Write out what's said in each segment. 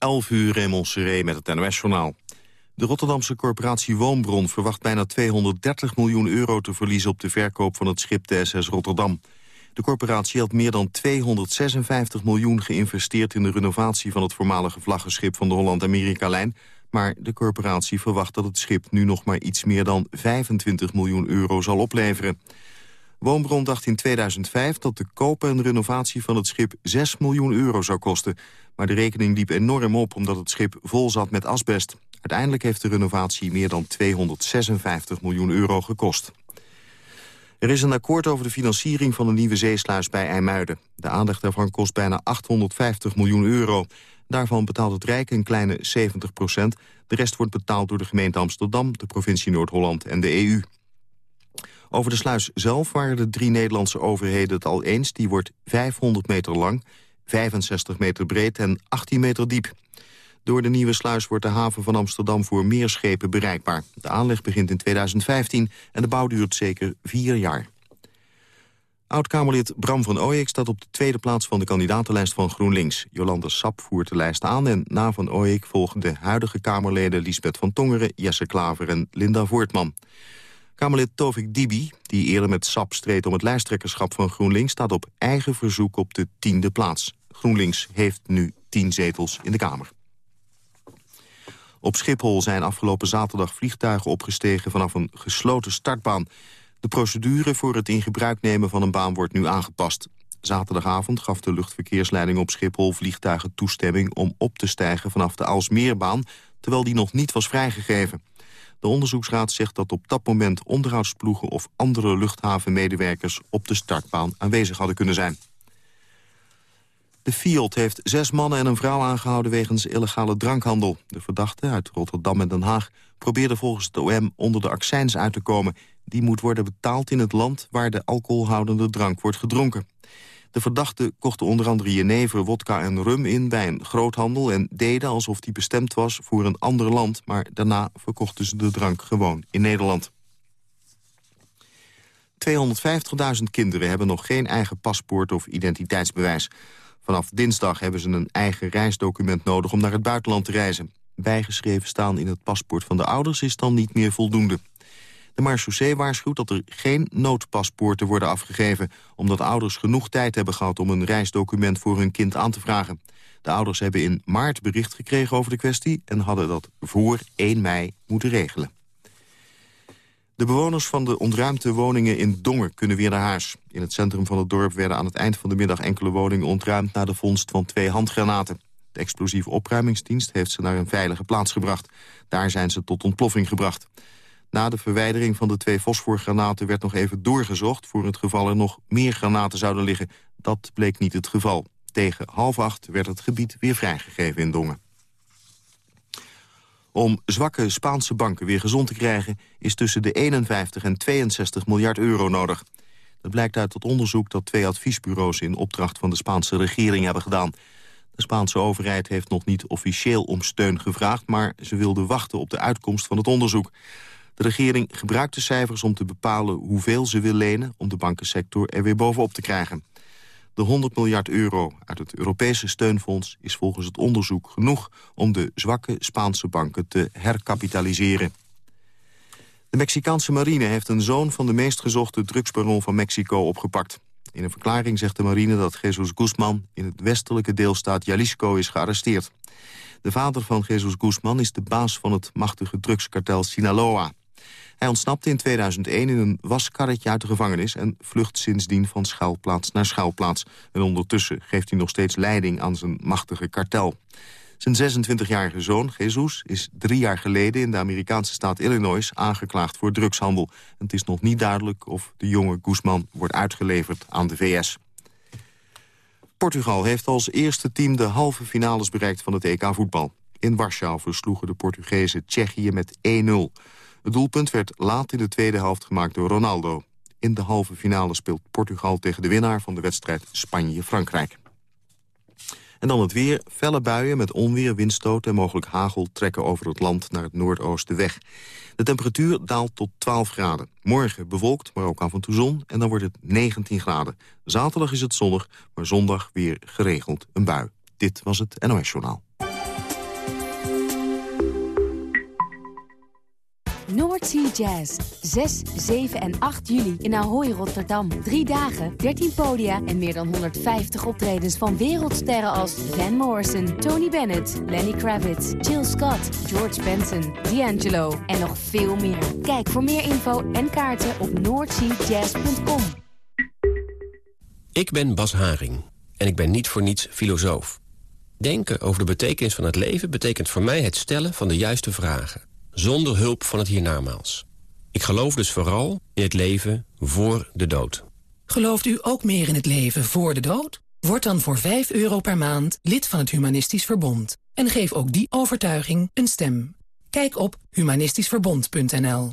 11 uur Montserrat met het NOS-journaal. De Rotterdamse corporatie Woonbron verwacht bijna 230 miljoen euro te verliezen op de verkoop van het schip de SS Rotterdam. De corporatie had meer dan 256 miljoen geïnvesteerd in de renovatie van het voormalige vlaggenschip van de Holland-Amerika-lijn, maar de corporatie verwacht dat het schip nu nog maar iets meer dan 25 miljoen euro zal opleveren. Woonbron dacht in 2005 dat de koop en renovatie van het schip 6 miljoen euro zou kosten. Maar de rekening liep enorm op omdat het schip vol zat met asbest. Uiteindelijk heeft de renovatie meer dan 256 miljoen euro gekost. Er is een akkoord over de financiering van de nieuwe zeesluis bij IJmuiden. De aanleg daarvan kost bijna 850 miljoen euro. Daarvan betaalt het Rijk een kleine 70 procent. De rest wordt betaald door de gemeente Amsterdam, de provincie Noord-Holland en de EU. Over de sluis zelf waren de drie Nederlandse overheden het al eens. Die wordt 500 meter lang, 65 meter breed en 18 meter diep. Door de nieuwe sluis wordt de haven van Amsterdam voor meer schepen bereikbaar. De aanleg begint in 2015 en de bouw duurt zeker vier jaar. Oud-Kamerlid Bram van Ooyek staat op de tweede plaats van de kandidatenlijst van GroenLinks. Jolande Sap voert de lijst aan en na van Ooyek volgen de huidige Kamerleden Lisbeth van Tongeren, Jesse Klaver en Linda Voortman. Kamerlid Tovik Dibi, die eerder met SAP streed om het lijsttrekkerschap van GroenLinks... staat op eigen verzoek op de tiende plaats. GroenLinks heeft nu tien zetels in de Kamer. Op Schiphol zijn afgelopen zaterdag vliegtuigen opgestegen vanaf een gesloten startbaan. De procedure voor het in gebruik nemen van een baan wordt nu aangepast. Zaterdagavond gaf de luchtverkeersleiding op Schiphol vliegtuigen toestemming om op te stijgen vanaf de Alsmeerbaan, terwijl die nog niet was vrijgegeven. De onderzoeksraad zegt dat op dat moment onderhoudsploegen of andere luchthavenmedewerkers op de startbaan aanwezig hadden kunnen zijn. De Fiat heeft zes mannen en een vrouw aangehouden wegens illegale drankhandel. De verdachte uit Rotterdam en Den Haag probeerde volgens het OM onder de accijns uit te komen. Die moet worden betaald in het land waar de alcoholhoudende drank wordt gedronken. De verdachten kochten onder andere jenever, wodka en rum in bij een groothandel... en deden alsof die bestemd was voor een ander land... maar daarna verkochten ze de drank gewoon in Nederland. 250.000 kinderen hebben nog geen eigen paspoort of identiteitsbewijs. Vanaf dinsdag hebben ze een eigen reisdocument nodig om naar het buitenland te reizen. Bijgeschreven staan in het paspoort van de ouders is dan niet meer voldoende. De marechaussee waarschuwt dat er geen noodpaspoorten worden afgegeven... omdat ouders genoeg tijd hebben gehad om een reisdocument voor hun kind aan te vragen. De ouders hebben in maart bericht gekregen over de kwestie... en hadden dat voor 1 mei moeten regelen. De bewoners van de ontruimde woningen in Dongen kunnen weer naar huis. In het centrum van het dorp werden aan het eind van de middag enkele woningen ontruimd... na de vondst van twee handgranaten. De explosieve opruimingsdienst heeft ze naar een veilige plaats gebracht. Daar zijn ze tot ontploffing gebracht. Na de verwijdering van de twee fosforgranaten werd nog even doorgezocht... voor het geval er nog meer granaten zouden liggen. Dat bleek niet het geval. Tegen half acht werd het gebied weer vrijgegeven in Dongen. Om zwakke Spaanse banken weer gezond te krijgen... is tussen de 51 en 62 miljard euro nodig. Dat blijkt uit het onderzoek dat twee adviesbureaus... in opdracht van de Spaanse regering hebben gedaan. De Spaanse overheid heeft nog niet officieel om steun gevraagd... maar ze wilde wachten op de uitkomst van het onderzoek. De regering gebruikt de cijfers om te bepalen hoeveel ze wil lenen... om de bankensector er weer bovenop te krijgen. De 100 miljard euro uit het Europese steunfonds is volgens het onderzoek genoeg... om de zwakke Spaanse banken te herkapitaliseren. De Mexicaanse marine heeft een zoon van de meest gezochte drugsbaron van Mexico opgepakt. In een verklaring zegt de marine dat Jesus Guzman in het westelijke deelstaat Jalisco is gearresteerd. De vader van Jesus Guzman is de baas van het machtige drugskartel Sinaloa. Hij ontsnapte in 2001 in een waskarretje uit de gevangenis... en vlucht sindsdien van schuilplaats naar schuilplaats. En ondertussen geeft hij nog steeds leiding aan zijn machtige kartel. Zijn 26-jarige zoon, Jesus, is drie jaar geleden in de Amerikaanse staat Illinois aangeklaagd voor drugshandel. En het is nog niet duidelijk of de jonge Guzman wordt uitgeleverd aan de VS. Portugal heeft als eerste team de halve finales bereikt van het EK voetbal. In Warschau versloegen de Portugezen Tsjechië met 1-0. Het doelpunt werd laat in de tweede helft gemaakt door Ronaldo. In de halve finale speelt Portugal tegen de winnaar van de wedstrijd Spanje-Frankrijk. En dan het weer. Felle buien met onweer, windstoot en mogelijk hagel... trekken over het land naar het noordoosten weg. De temperatuur daalt tot 12 graden. Morgen bewolkt, maar ook af en toe zon. En dan wordt het 19 graden. Zaterdag is het zonnig, maar zondag weer geregeld een bui. Dit was het NOS Journaal. Sea Jazz. 6, 7 en 8 juli in Ahoy, Rotterdam. Drie dagen, 13 podia en meer dan 150 optredens van wereldsterren als Van Morrison, Tony Bennett, Lenny Kravitz, Jill Scott, George Benson, D'Angelo en nog veel meer. Kijk voor meer info en kaarten op noordseajazz.com. Ik ben Bas Haring en ik ben niet voor niets filosoof. Denken over de betekenis van het leven betekent voor mij het stellen van de juiste vragen. Zonder hulp van het hiernamaals. Ik geloof dus vooral in het leven voor de dood. Gelooft u ook meer in het leven voor de dood? Word dan voor 5 euro per maand lid van het Humanistisch Verbond. En geef ook die overtuiging een stem. Kijk op humanistischverbond.nl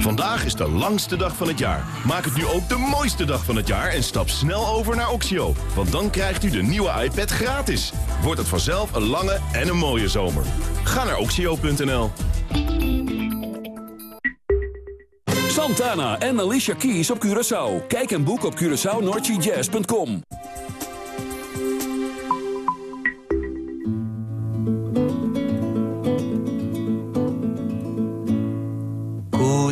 Vandaag is de langste dag van het jaar. Maak het nu ook de mooiste dag van het jaar en stap snel over naar Oxio. Want dan krijgt u de nieuwe iPad gratis. Wordt het vanzelf een lange en een mooie zomer. Ga naar oxio.nl. Santana en Alicia Keys op Curaçao. Kijk en boek op CuraçaoNoordseaJazz.com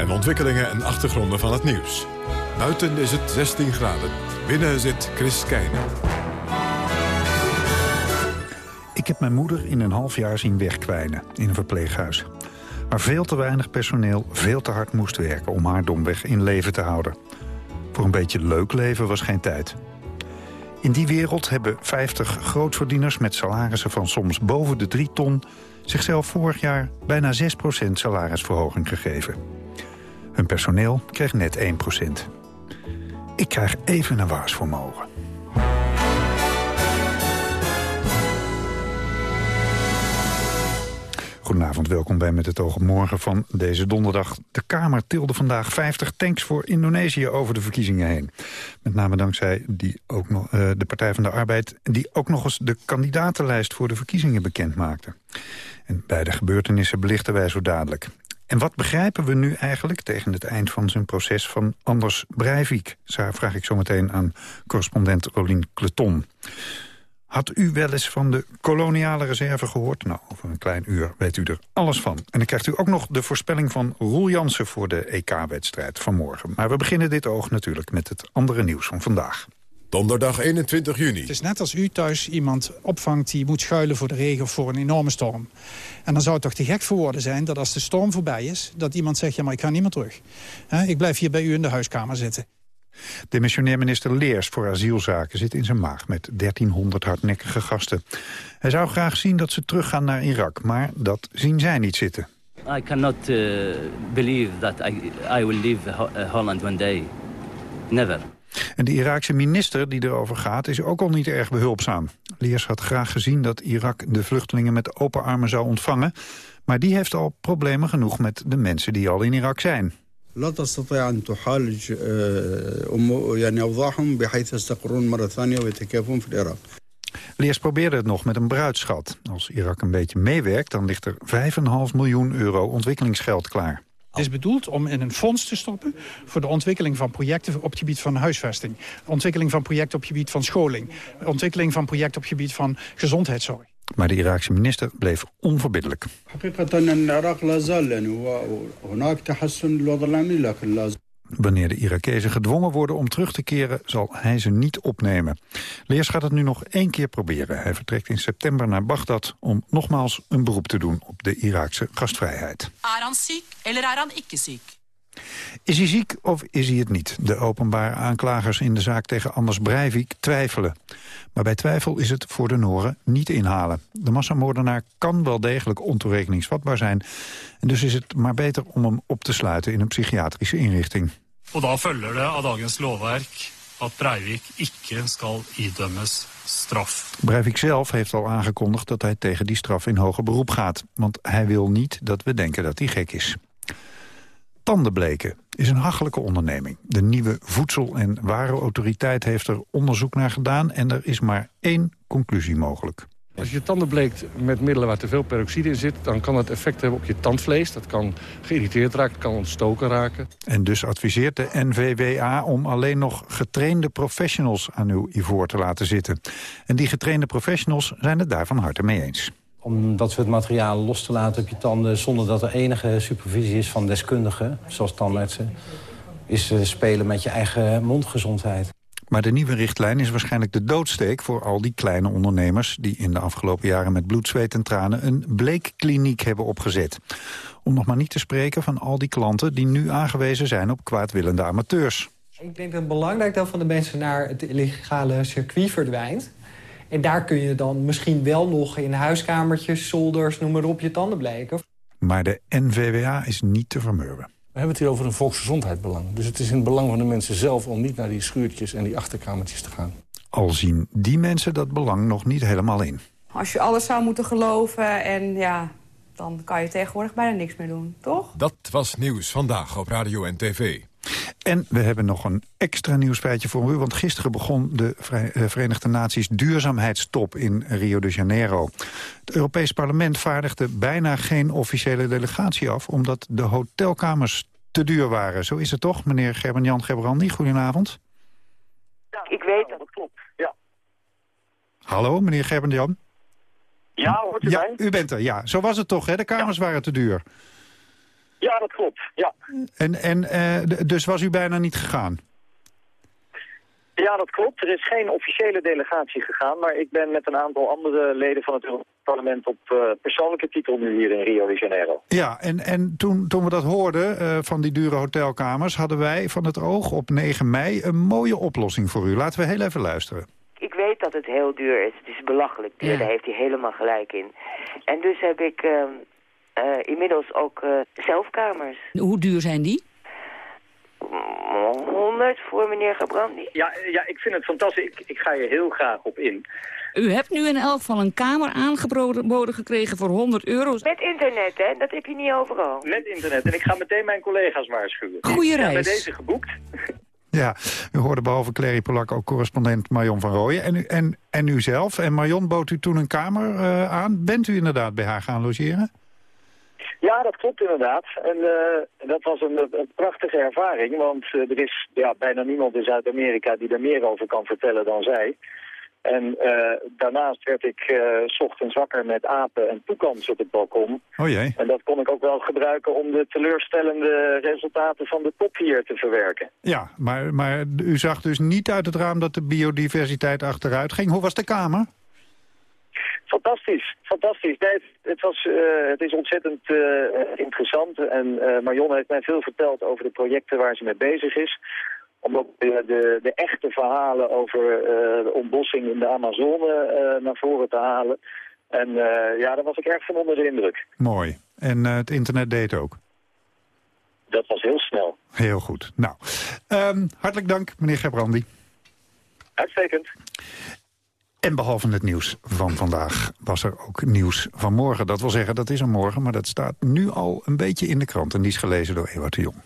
En ontwikkelingen en achtergronden van het nieuws. Buiten is het 16 graden. Binnen zit Chris Keijnen. Ik heb mijn moeder in een half jaar zien wegkwijnen in een verpleeghuis. Waar veel te weinig personeel veel te hard moest werken om haar domweg in leven te houden. Voor een beetje leuk leven was geen tijd. In die wereld hebben 50 grootverdieners met salarissen van soms boven de 3 ton... zichzelf vorig jaar bijna 6% salarisverhoging gegeven. Hun personeel kreeg net 1% Ik krijg even een waarsvermogen. Goedenavond, welkom bij Met het oog op morgen van deze donderdag. De Kamer tilde vandaag 50 tanks voor Indonesië over de verkiezingen heen. Met name dankzij die ook nog, uh, de Partij van de Arbeid... die ook nog eens de kandidatenlijst voor de verkiezingen bekend maakte. En beide gebeurtenissen belichten wij zo dadelijk. En wat begrijpen we nu eigenlijk tegen het eind van zijn proces van Anders Breivik? Daar vraag ik zo meteen aan correspondent Rolien Kleton. Had u wel eens van de koloniale reserve gehoord? Nou, over een klein uur weet u er alles van. En dan krijgt u ook nog de voorspelling van Roel Jansen... voor de EK-wedstrijd van morgen. Maar we beginnen dit oog natuurlijk met het andere nieuws van vandaag. Donderdag 21 juni. Het is net als u thuis iemand opvangt die moet schuilen voor de regen of voor een enorme storm. En dan zou het toch te gek voor woorden zijn dat als de storm voorbij is... dat iemand zegt, ja maar ik ga niet meer terug. ik blijf hier bij u in de huiskamer zitten. Demissionair minister Leers voor asielzaken zit in zijn maag met 1300 hardnekkige gasten. Hij zou graag zien dat ze teruggaan naar Irak, maar dat zien zij niet zitten. I cannot uh, believe that I, I will leave Holland one day. Never. En de Iraakse minister die erover gaat is ook al niet erg behulpzaam. Leers had graag gezien dat Irak de vluchtelingen met open armen zou ontvangen. Maar die heeft al problemen genoeg met de mensen die al in Irak zijn. لا تستطيع أن تعالج يعني أوضاعهم بحيث يستقرون مرة ثانية ويتكافون في العراق. Leers probeerde het nog met een bruidschat. Als Irak een beetje meewerkt, dan ligt er 5,5 miljoen euro ontwikkelingsgeld klaar. Het is bedoeld om in een fonds te stoppen... voor de ontwikkeling van projecten op het gebied van huisvesting. Ontwikkeling van projecten op het gebied van scholing. Ontwikkeling van projecten op het gebied van gezondheidszorg. Maar de Iraakse minister bleef onverbiddelijk. Wanneer de Irakezen gedwongen worden om terug te keren... zal hij ze niet opnemen. Leers gaat het nu nog één keer proberen. Hij vertrekt in september naar Bagdad om nogmaals een beroep te doen... op de Iraakse gastvrijheid. Han ziek, eller er han ikke ziek? Is hij ziek of is hij het niet? De openbare aanklagers in de zaak tegen Anders Breivik twijfelen. Maar bij twijfel is het voor de Noren niet inhalen. De massamoordenaar kan wel degelijk ontoerekeningsvatbaar zijn. En dus is het maar beter om hem op te sluiten in een psychiatrische inrichting. En dan det av dagens dat Breivik ikke skal idømmes straf. Breivik zelf heeft al aangekondigd dat hij tegen die straf in hoger beroep gaat. Want hij wil niet dat we denken dat hij gek is. Tandenbleken is een hachelijke onderneming. De nieuwe Voedsel- en Warenautoriteit heeft er onderzoek naar gedaan... en er is maar één conclusie mogelijk. Als je tanden bleekt met middelen waar te veel peroxide in zit... dan kan het effect hebben op je tandvlees. Dat kan geïrriteerd raken, kan ontstoken raken. En dus adviseert de NVWA om alleen nog getrainde professionals aan uw ivoor te laten zitten. En die getrainde professionals zijn het daar van harte mee eens omdat we het materiaal los te laten op je tanden... zonder dat er enige supervisie is van deskundigen, zoals tandartsen... is uh, spelen met je eigen mondgezondheid. Maar de nieuwe richtlijn is waarschijnlijk de doodsteek voor al die kleine ondernemers... die in de afgelopen jaren met bloed, zweet en tranen een bleekkliniek hebben opgezet. Om nog maar niet te spreken van al die klanten die nu aangewezen zijn op kwaadwillende amateurs. Ik denk dat een belangrijk deel van de mensen naar het illegale circuit verdwijnt. En daar kun je dan misschien wel nog in huiskamertjes, zolders, noem maar op, je tanden bleken. Maar de NVWA is niet te vermurwen. We hebben het hier over een volksgezondheidsbelang. Dus het is in het belang van de mensen zelf om niet naar die schuurtjes en die achterkamertjes te gaan. Al zien die mensen dat belang nog niet helemaal in. Als je alles zou moeten geloven en ja, dan kan je tegenwoordig bijna niks meer doen, toch? Dat was Nieuws Vandaag op Radio en TV. En we hebben nog een extra nieuwsfeitje voor u. Want gisteren begon de eh, Verenigde Naties duurzaamheidstop in Rio de Janeiro. Het Europees Parlement vaardigde bijna geen officiële delegatie af... omdat de hotelkamers te duur waren. Zo is het toch, meneer Gerben-Jan Gebrandi? Goedenavond. Ja, ik weet dat. Dat klopt, ja. Hallo, meneer Gerben-Jan? Ja, hoort u ja, mij? U bent er, ja. Zo was het toch, hè? De kamers waren te duur. Ja, dat klopt, ja. En, en uh, dus was u bijna niet gegaan? Ja, dat klopt. Er is geen officiële delegatie gegaan, maar ik ben met een aantal andere leden van het parlement op uh, persoonlijke titel nu hier in Rio de Janeiro. Ja, en, en toen, toen we dat hoorden uh, van die dure hotelkamers, hadden wij van het oog op 9 mei een mooie oplossing voor u. Laten we heel even luisteren. Ik weet dat het heel duur is. Het is belachelijk duur, ja. daar heeft hij helemaal gelijk in. En dus heb ik uh, inmiddels ook zelfkamers. Hoe duur zijn die? 100 voor meneer Gebrandi. Ja, ja, ik vind het fantastisch. Ik, ik ga je heel graag op in. U hebt nu in elk geval een kamer aangeboden gekregen voor 100 euro. Met internet, hè? Dat heb je niet overal. Met internet. En ik ga meteen mijn collega's waarschuwen. Goeie reis. Ik bij deze geboekt. Ja, u hoorde behalve Clary Polak ook correspondent Marion van Rooyen. En u, en, en u zelf. En Marion bood u toen een kamer uh, aan. Bent u inderdaad bij haar gaan logeren? Ja, dat klopt inderdaad. En uh, dat was een, een, prachtige ervaring, want uh, er is ja, bijna niemand in Zuid-Amerika die er meer over kan vertellen dan zij. En uh, daarnaast werd ik s ochtends wakker met apen en toekans op het balkon. Oh jee. En dat kon ik ook wel gebruiken om de teleurstellende resultaten van de top hier te verwerken. Ja, maar, maar u zag dus niet uit het raam dat de biodiversiteit achteruit ging. Hoe was de kamer? Fantastisch, fantastisch. Nee, het, het, was, uh, het is ontzettend uh, interessant en uh, Marion heeft mij veel verteld over de projecten waar ze mee bezig is. Om ook de, de, de echte verhalen over de ontbossing in de Amazone naar voren te halen. En ja, daar was ik erg van onder de indruk. Mooi. En het internet deed ook? Dat was heel snel. Heel goed. Nou, um, hartelijk dank, meneer Gebrandi. Uitstekend. En behalve het nieuws van vandaag was er ook nieuws van morgen. Dat wil zeggen, dat is er morgen, maar dat staat nu al een beetje in de krant. En die is gelezen door Ewout de Jong.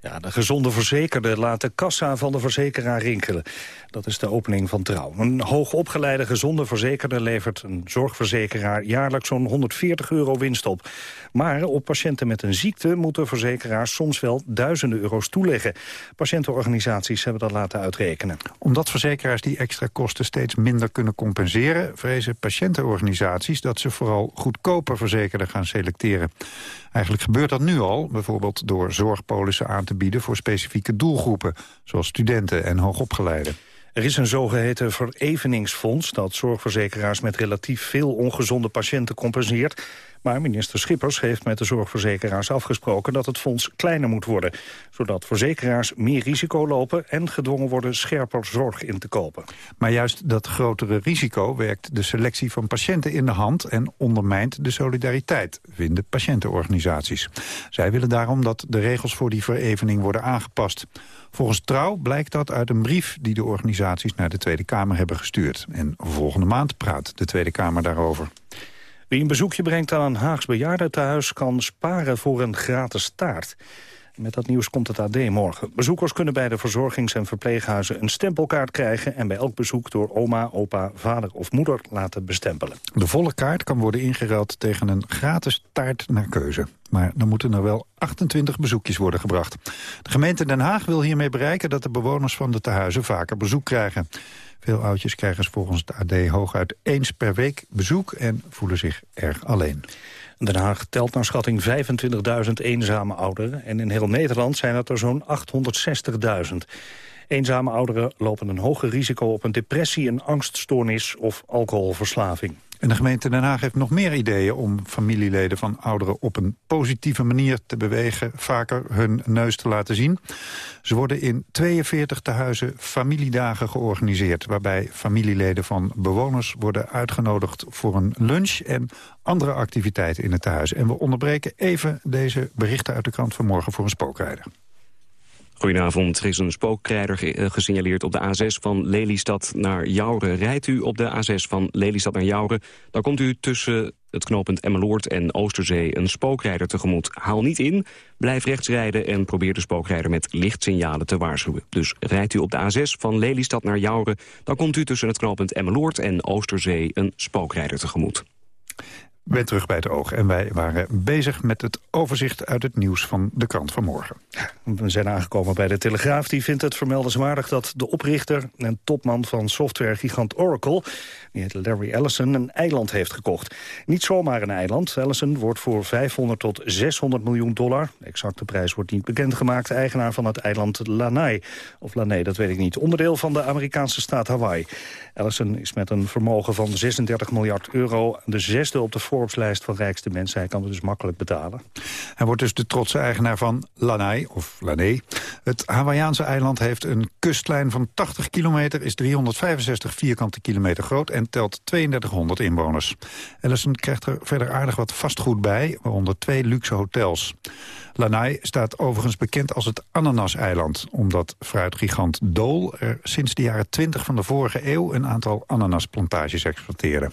Ja, de gezonde verzekerde laat de kassa van de verzekeraar rinkelen. Dat is de opening van Trouw. Een hoogopgeleide gezonde verzekerde levert een zorgverzekeraar jaarlijks zo'n 140 euro winst op. Maar op patiënten met een ziekte moeten verzekeraars soms wel duizenden euro's toeleggen. Patiëntenorganisaties hebben dat laten uitrekenen. Omdat verzekeraars die extra kosten steeds minder kunnen compenseren... vrezen patiëntenorganisaties dat ze vooral goedkoper verzekerden gaan selecteren. Eigenlijk gebeurt dat nu al, bijvoorbeeld door zorgpolissen aan te bieden... voor specifieke doelgroepen, zoals studenten en hoogopgeleiden. Er is een zogeheten vereveningsfonds dat zorgverzekeraars met relatief veel ongezonde patiënten compenseert. Maar minister Schippers heeft met de zorgverzekeraars afgesproken dat het fonds kleiner moet worden. Zodat verzekeraars meer risico lopen en gedwongen worden scherper zorg in te kopen. Maar juist dat grotere risico werkt de selectie van patiënten in de hand... en ondermijnt de solidariteit, vinden patiëntenorganisaties. Zij willen daarom dat de regels voor die verevening worden aangepast. Volgens Trouw blijkt dat uit een brief die de organisaties naar de Tweede Kamer hebben gestuurd. En volgende maand praat de Tweede Kamer daarover. Wie een bezoekje brengt aan een Haags bejaardentehuis... kan sparen voor een gratis taart. Met dat nieuws komt het AD morgen. Bezoekers kunnen bij de verzorgings- en verpleeghuizen een stempelkaart krijgen... en bij elk bezoek door oma, opa, vader of moeder laten bestempelen. De volle kaart kan worden ingeruild tegen een gratis taart naar keuze. Maar dan moeten er wel 28 bezoekjes worden gebracht. De gemeente Den Haag wil hiermee bereiken dat de bewoners van de tehuizen vaker bezoek krijgen. Veel oudjes krijgen volgens de AD hooguit eens per week bezoek en voelen zich erg alleen. Den Haag telt naar schatting 25.000 eenzame ouderen... en in heel Nederland zijn het er zo'n 860.000. Eenzame ouderen lopen een hoger risico op een depressie, een angststoornis of alcoholverslaving. En de gemeente Den Haag heeft nog meer ideeën om familieleden van ouderen op een positieve manier te bewegen, vaker hun neus te laten zien. Ze worden in 42 tehuizen familiedagen georganiseerd, waarbij familieleden van bewoners worden uitgenodigd voor een lunch en andere activiteiten in het tehuis. En we onderbreken even deze berichten uit de krant van morgen voor een spookrijder. Goedenavond. Er is een spookrijder eh, gesignaleerd op de A6 van Lelystad naar Jouren. Rijdt u op de A6 van Lelystad naar Jouren... dan komt u tussen het knooppunt Emmeloord en Oosterzee een spookrijder tegemoet. Haal niet in, blijf rechts rijden en probeer de spookrijder met lichtsignalen te waarschuwen. Dus rijdt u op de A6 van Lelystad naar Jouren... dan komt u tussen het knooppunt Emmeloord en Oosterzee een spookrijder tegemoet ben terug bij het oog. En wij waren bezig met het overzicht uit het nieuws van de krant van morgen. We zijn aangekomen bij de Telegraaf. Die vindt het vermeldenswaardig dat de oprichter en topman van softwaregigant Oracle... die heet Larry Ellison, een eiland heeft gekocht. Niet zomaar een eiland. Ellison wordt voor 500 tot 600 miljoen dollar... de exacte prijs wordt niet bekendgemaakt... eigenaar van het eiland Lanai. Of Lanai, dat weet ik niet. Onderdeel van de Amerikaanse staat Hawaii. Ellison is met een vermogen van 36 miljard euro... de zesde op de Forbes-lijst van rijkste mensen. Hij kan het dus makkelijk betalen. Hij wordt dus de trotse eigenaar van Lanai, of Lanai. Het Hawaïaanse eiland heeft een kustlijn van 80 kilometer... is 365 vierkante kilometer groot en telt 3200 inwoners. Ellison krijgt er verder aardig wat vastgoed bij, waaronder twee luxe hotels. Lanai staat overigens bekend als het Ananaseiland... omdat fruitgigant Dole er sinds de jaren 20 van de vorige eeuw... een aantal ananasplantages exploiteerde.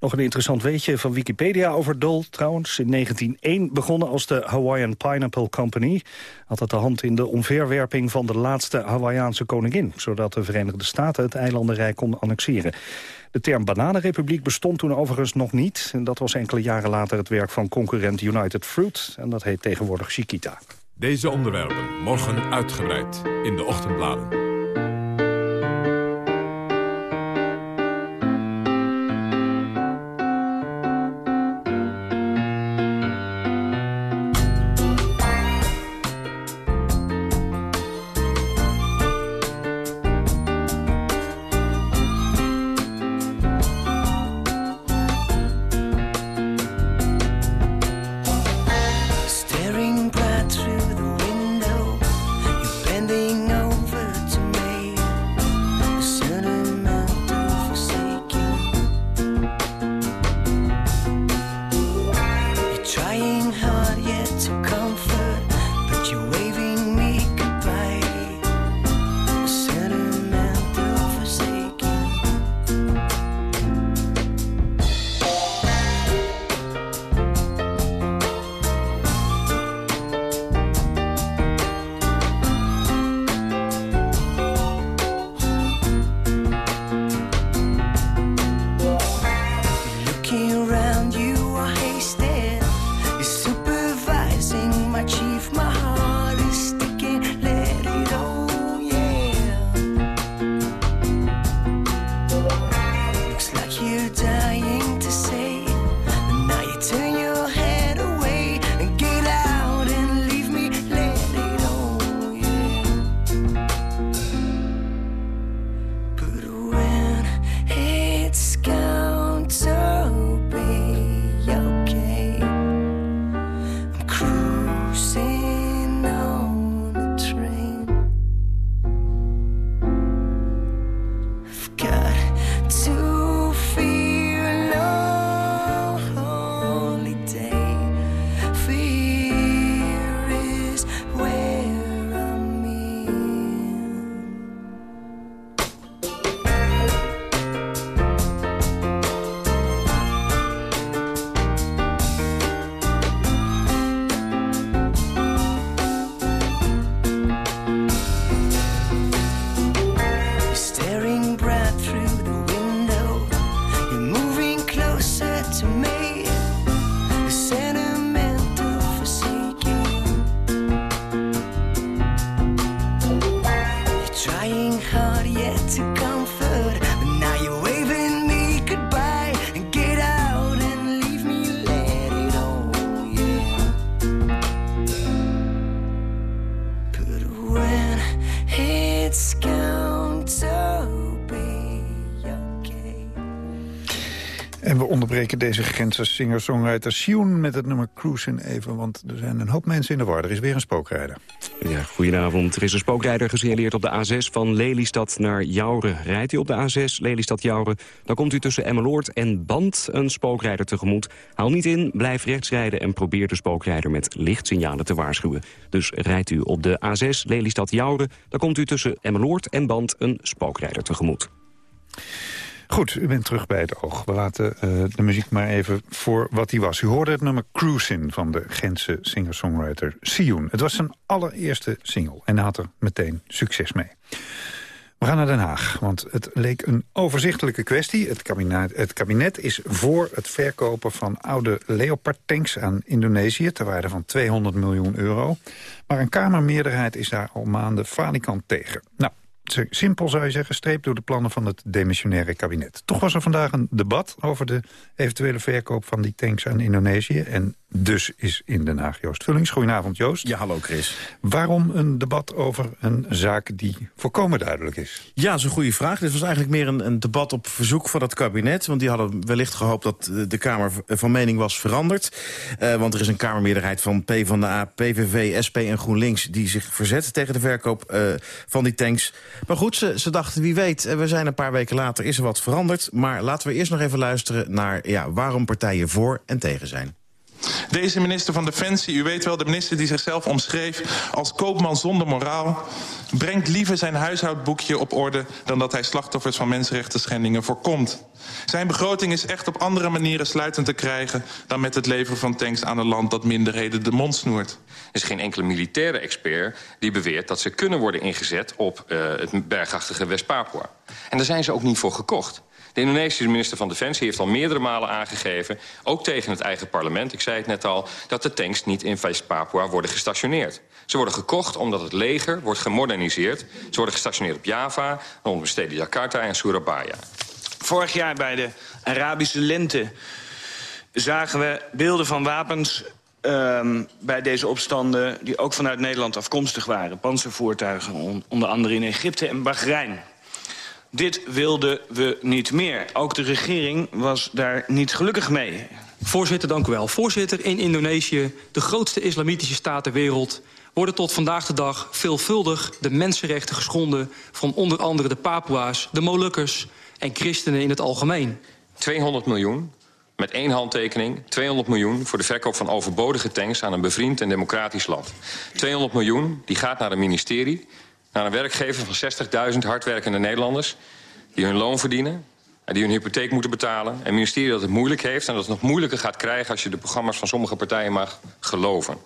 Nog een interessant weetje van Wikipedia over Dole trouwens. In 1901 begonnen als de Hawaiian Pineapple Company. Had het de hand in de omverwerping van de laatste Hawaïaanse koningin. Zodat de Verenigde Staten het eilandenrijk konden annexeren. De term bananenrepubliek bestond toen overigens nog niet. En dat was enkele jaren later het werk van concurrent United Fruit. En dat heet tegenwoordig Chiquita. Deze onderwerpen morgen uitgebreid in de ochtendbladen. trying hard yet to come. Spreken deze Gentse singer-songwriter met het nummer Cruisen even, want er zijn een hoop mensen in de war. Er is weer een spookrijder. Ja, goedenavond. Er is een spookrijder gesignaleerd op de A6 van Lelystad naar Jouren. Rijdt u op de A6 Lelystad-Jouren, dan komt u tussen Emmeloord en Band een spookrijder tegemoet. Haal niet in, blijf rechts rijden en probeer de spookrijder met lichtsignalen te waarschuwen. Dus rijdt u op de A6 Lelystad-Jouren, dan komt u tussen Emmeloord en Band een spookrijder tegemoet. Goed, u bent terug bij het oog. We laten uh, de muziek maar even voor wat hij was. U hoorde het nummer Cruisin' van de Gentse singer-songwriter Sioen. Het was zijn allereerste single en had er meteen succes mee. We gaan naar Den Haag, want het leek een overzichtelijke kwestie. Het kabinet, het kabinet is voor het verkopen van oude Leopard-tanks aan Indonesië... ter waarde van 200 miljoen euro. Maar een Kamermeerderheid is daar al maanden falikant tegen. Nou, simpel zou je zeggen, streep door de plannen van het demissionaire kabinet. Toch was er vandaag een debat over de eventuele verkoop van die tanks aan Indonesië. En dus is in Den Haag Joost Vullings. Goedenavond Joost. Ja, hallo Chris. Waarom een debat over een zaak die volkomen duidelijk is? Ja, dat is een goede vraag. Dit was eigenlijk meer een, een debat op verzoek van het kabinet. Want die hadden wellicht gehoopt dat de Kamer van mening was veranderd. Uh, want er is een Kamermeerderheid van PvdA, PVV, SP en GroenLinks... die zich verzet tegen de verkoop uh, van die tanks. Maar goed, ze, ze dachten, wie weet, eh, we zijn een paar weken later, is er wat veranderd. Maar laten we eerst nog even luisteren naar ja, waarom partijen voor en tegen zijn. Deze minister van Defensie, u weet wel, de minister die zichzelf omschreef als koopman zonder moraal, brengt liever zijn huishoudboekje op orde dan dat hij slachtoffers van mensenrechten schendingen voorkomt. Zijn begroting is echt op andere manieren sluitend te krijgen dan met het leveren van tanks aan een land dat minderheden de mond snoert. Er is geen enkele militaire expert die beweert dat ze kunnen worden ingezet op uh, het bergachtige West-Papua. En daar zijn ze ook niet voor gekocht. De Indonesische minister van Defensie heeft al meerdere malen aangegeven... ook tegen het eigen parlement, ik zei het net al... dat de tanks niet in West-Papua worden gestationeerd. Ze worden gekocht omdat het leger wordt gemoderniseerd. Ze worden gestationeerd op Java, rond de steden Jakarta en Surabaya. Vorig jaar bij de Arabische lente zagen we beelden van wapens um, bij deze opstanden... die ook vanuit Nederland afkomstig waren. Panzervoertuigen, onder andere in Egypte en Bahrein. Dit wilden we niet meer. Ook de regering was daar niet gelukkig mee. Voorzitter, dank u wel. Voorzitter, in Indonesië, de grootste islamitische staat ter wereld... worden tot vandaag de dag veelvuldig de mensenrechten geschonden... van onder andere de Papua's, de Molukkers en christenen in het algemeen. 200 miljoen, met één handtekening, 200 miljoen... voor de verkoop van overbodige tanks aan een bevriend en democratisch land. 200 miljoen, die gaat naar een ministerie naar een werkgever van 60.000 hardwerkende Nederlanders... die hun loon verdienen en die hun hypotheek moeten betalen. Een ministerie dat het moeilijk heeft en dat het nog moeilijker gaat krijgen... als je de programma's van sommige partijen mag geloven.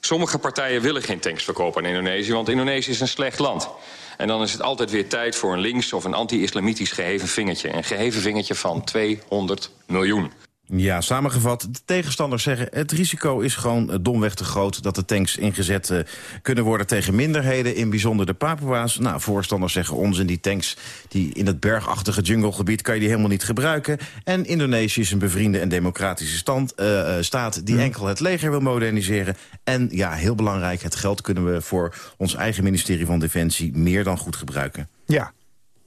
Sommige partijen willen geen tanks verkopen aan Indonesië... want Indonesië is een slecht land. En dan is het altijd weer tijd voor een links- of een anti-islamitisch geheven vingertje. Een geheven vingertje van 200 miljoen. Ja, samengevat, de tegenstanders zeggen... het risico is gewoon eh, domweg te groot dat de tanks ingezet uh, kunnen worden tegen minderheden, in bijzonder de Papua's. Nou, voorstanders zeggen ons in die tanks die in het bergachtige junglegebied kan je die helemaal niet gebruiken. En Indonesië is een bevriende en democratische stand, uh, staat die hmm. enkel het leger wil moderniseren. En ja, heel belangrijk, het geld kunnen we voor ons eigen ministerie van Defensie meer dan goed gebruiken. Ja,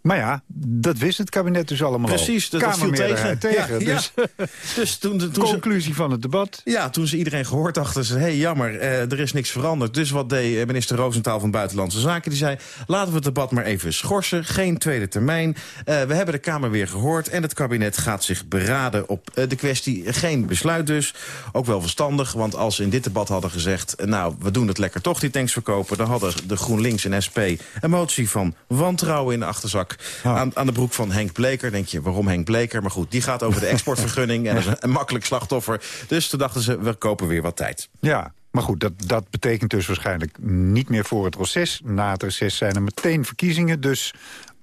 maar ja, dat wist het kabinet dus allemaal Precies, dat, dat viel tegen. tegen ja, dus, ja. dus toen, toen conclusie van het debat. Ja, toen ze iedereen gehoord dachten ze... hé, hey, jammer, eh, er is niks veranderd. Dus wat deed eh, minister Roosentaal van Buitenlandse Zaken? Die zei, laten we het debat maar even schorsen. Geen tweede termijn. Uh, we hebben de Kamer weer gehoord... en het kabinet gaat zich beraden op uh, de kwestie. Geen besluit dus. Ook wel verstandig, want als ze in dit debat hadden gezegd... nou, we doen het lekker toch, die tanks verkopen... dan hadden de GroenLinks en SP een motie van wantrouwen in de achterzak Ah. Aan, aan, de broek van Henk Bleker. Denk je, waarom Henk Bleker? Maar goed, die gaat over de exportvergunning. en dat is een, makkelijk slachtoffer. Dus toen dachten ze, we kopen weer wat tijd. Ja, maar goed, dat, dat betekent dus waarschijnlijk niet meer voor het reces. Na het reces zijn er meteen verkiezingen. Dus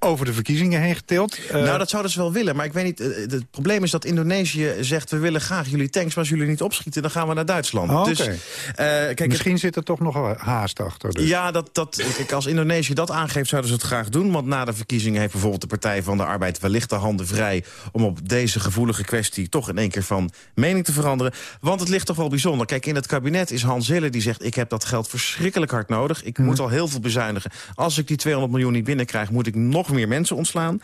over de verkiezingen heen getild. Uh... Nou, dat zouden ze wel willen. Maar ik weet niet, eh, het probleem is dat Indonesië zegt... we willen graag jullie tanks, maar als jullie niet opschieten... dan gaan we naar Duitsland. Oh, dus, uh, kijk, Misschien zit er toch nog haast achter. Dus. Ja, dat, dat, kijk, als Indonesië dat aangeeft, zouden ze het graag doen. Want na de verkiezingen heeft bijvoorbeeld de Partij van de Arbeid... wellicht de handen vrij om op deze gevoelige kwestie... toch in één keer van mening te veranderen. Want het ligt toch wel bijzonder. Kijk, in het kabinet is Hans Zille die zegt... ik heb dat geld verschrikkelijk hard nodig. Ik moet mhm. al heel veel bezuinigen. Als ik die 200 miljoen niet binnenkrijg, moet ik nog meer mensen ontslaan.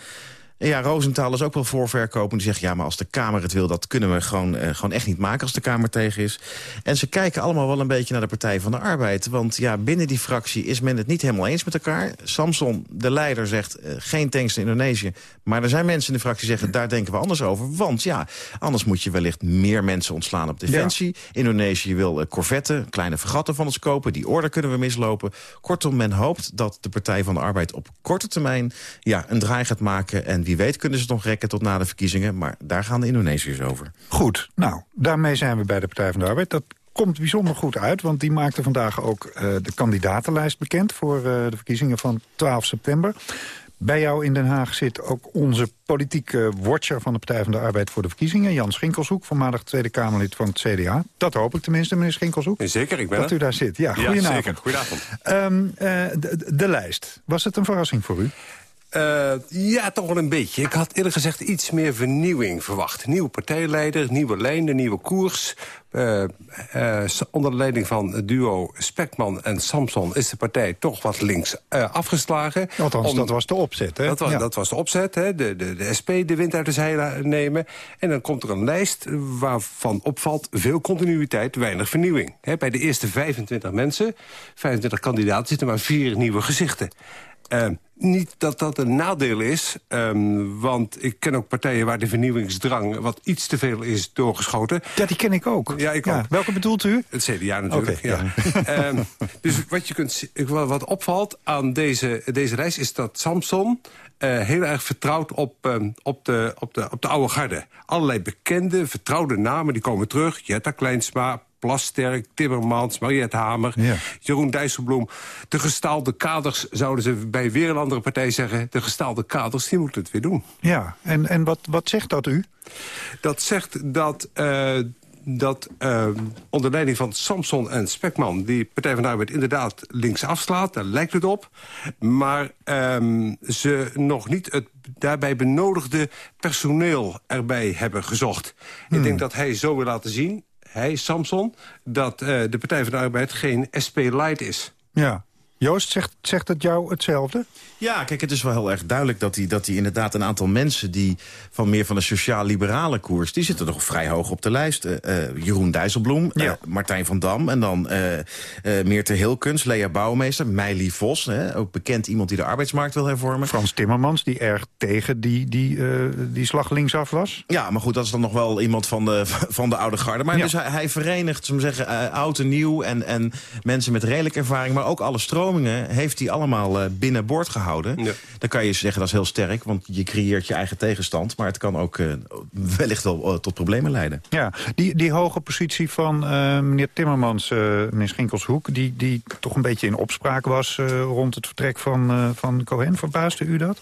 En ja, Rosenthal is ook wel voorverkopen. Die zegt, ja, maar als de Kamer het wil... dat kunnen we gewoon, eh, gewoon echt niet maken als de Kamer tegen is. En ze kijken allemaal wel een beetje naar de Partij van de Arbeid. Want ja, binnen die fractie is men het niet helemaal eens met elkaar. Samson, de leider, zegt eh, geen tanks in Indonesië. Maar er zijn mensen in de fractie die zeggen... daar denken we anders over. Want ja, anders moet je wellicht meer mensen ontslaan op defensie. Indonesië wil uh, corvetten, kleine vergatten van ons kopen. Die orde kunnen we mislopen. Kortom, men hoopt dat de Partij van de Arbeid op korte termijn... Ja, een draai gaat maken. En wie weet kunnen ze het nog rekken tot na de verkiezingen. Maar daar gaan de Indonesiërs over. Goed, nou, daarmee zijn we bij de Partij van de Arbeid. Dat komt bijzonder goed uit, want die maakte vandaag ook uh, de kandidatenlijst bekend... voor uh, de verkiezingen van 12 september. Bij jou in Den Haag zit ook onze politieke watcher van de Partij van de Arbeid voor de verkiezingen. Jan Schinkelshoek, voormalig Tweede Kamerlid van het CDA. Dat hoop ik tenminste, meneer Schinkelshoek. Zeker, ik ben Dat er. u daar zit. Ja, Ja, goedenavond. zeker. Goedenavond. Um, uh, de, de, lijst, was het een verrassing voor u? Uh, ja, toch wel een beetje. Ik had eerlijk gezegd iets meer vernieuwing verwacht. Nieuwe partijleider, nieuwe lijnen, nieuwe koers. Uh, uh, onder de leiding van het duo Spekman en Samson... is de partij toch wat links afgeslagen. Althans, Om, dat was de opzet, hè? Dat was, ja. dat was de opzet, hè? De, de, de SP de wind uit de zeilen nemen. En dan komt er een lijst waarvan opvalt... veel continuïteit, weinig vernieuwing. Hè? Bij de eerste 25 mensen, 25 kandidaten... zitten maar vier nieuwe gezichten. Uh, niet dat dat een nadeel is, um, want ik ken ook partijen waar de vernieuwingsdrang wat iets te veel is doorgeschoten. Ja, die ken ik ook. Ja, ik ja. ook. Welke bedoelt u? Het CDA natuurlijk. Okay, ja. um, dus wat, je kunt, wat opvalt aan deze, deze reis is dat Samson uh, heel erg vertrouwd op, um, op, de, op, de, op de oude garde. Allerlei bekende, vertrouwde namen die komen terug. Jetta Kleinsma, Plasterk, Timmermans, Mariette Hamer, ja. Jeroen Dijsselbloem. De gestaalde kaders, zouden ze bij weer een andere partij zeggen... de gestaalde kaders, die moeten het weer doen. Ja, en, en wat, wat zegt dat u? Dat zegt dat... Uh, dat uh, onder leiding van Samson en Spekman... die Partij van de Arbeid inderdaad links afslaat, daar lijkt het op. Maar um, ze nog niet het daarbij benodigde personeel erbij hebben gezocht. Hmm. Ik denk dat hij zo wil laten zien hij, Samson, dat uh, de Partij van de Arbeid geen SP-light is. Ja. Joost, zegt, zegt het jou hetzelfde? Ja, kijk, het is wel heel erg duidelijk dat hij dat die inderdaad een aantal mensen... die van meer van de sociaal-liberale koers... die zitten nog vrij hoog op de lijst. Uh, uh, Jeroen Dijsselbloem, ja. uh, Martijn van Dam... en dan Meerte Hilkens, Lea Bouwmeester, Meili Vos... Hè, ook bekend iemand die de arbeidsmarkt wil hervormen. Frans Timmermans, die erg tegen die, die, die slag linksaf was. Ja, maar goed, dat is dan nog wel iemand van de, van de oude garde. Maar ja. dus hij, hij verenigt, we zeggen, oud en nieuw... En, en mensen met redelijke ervaring, maar ook alle stromingen... heeft hij allemaal binnenboord gehouden. Ja. Dan kan je zeggen dat is heel sterk, want je creëert je eigen tegenstand. Maar het kan ook uh, wellicht wel uh, tot problemen leiden. Ja, die, die hoge positie van uh, meneer Timmermans, meneer Schinkelshoek... Die, die toch een beetje in opspraak was rond het vertrek van, van Cohen. Verbaasde u dat?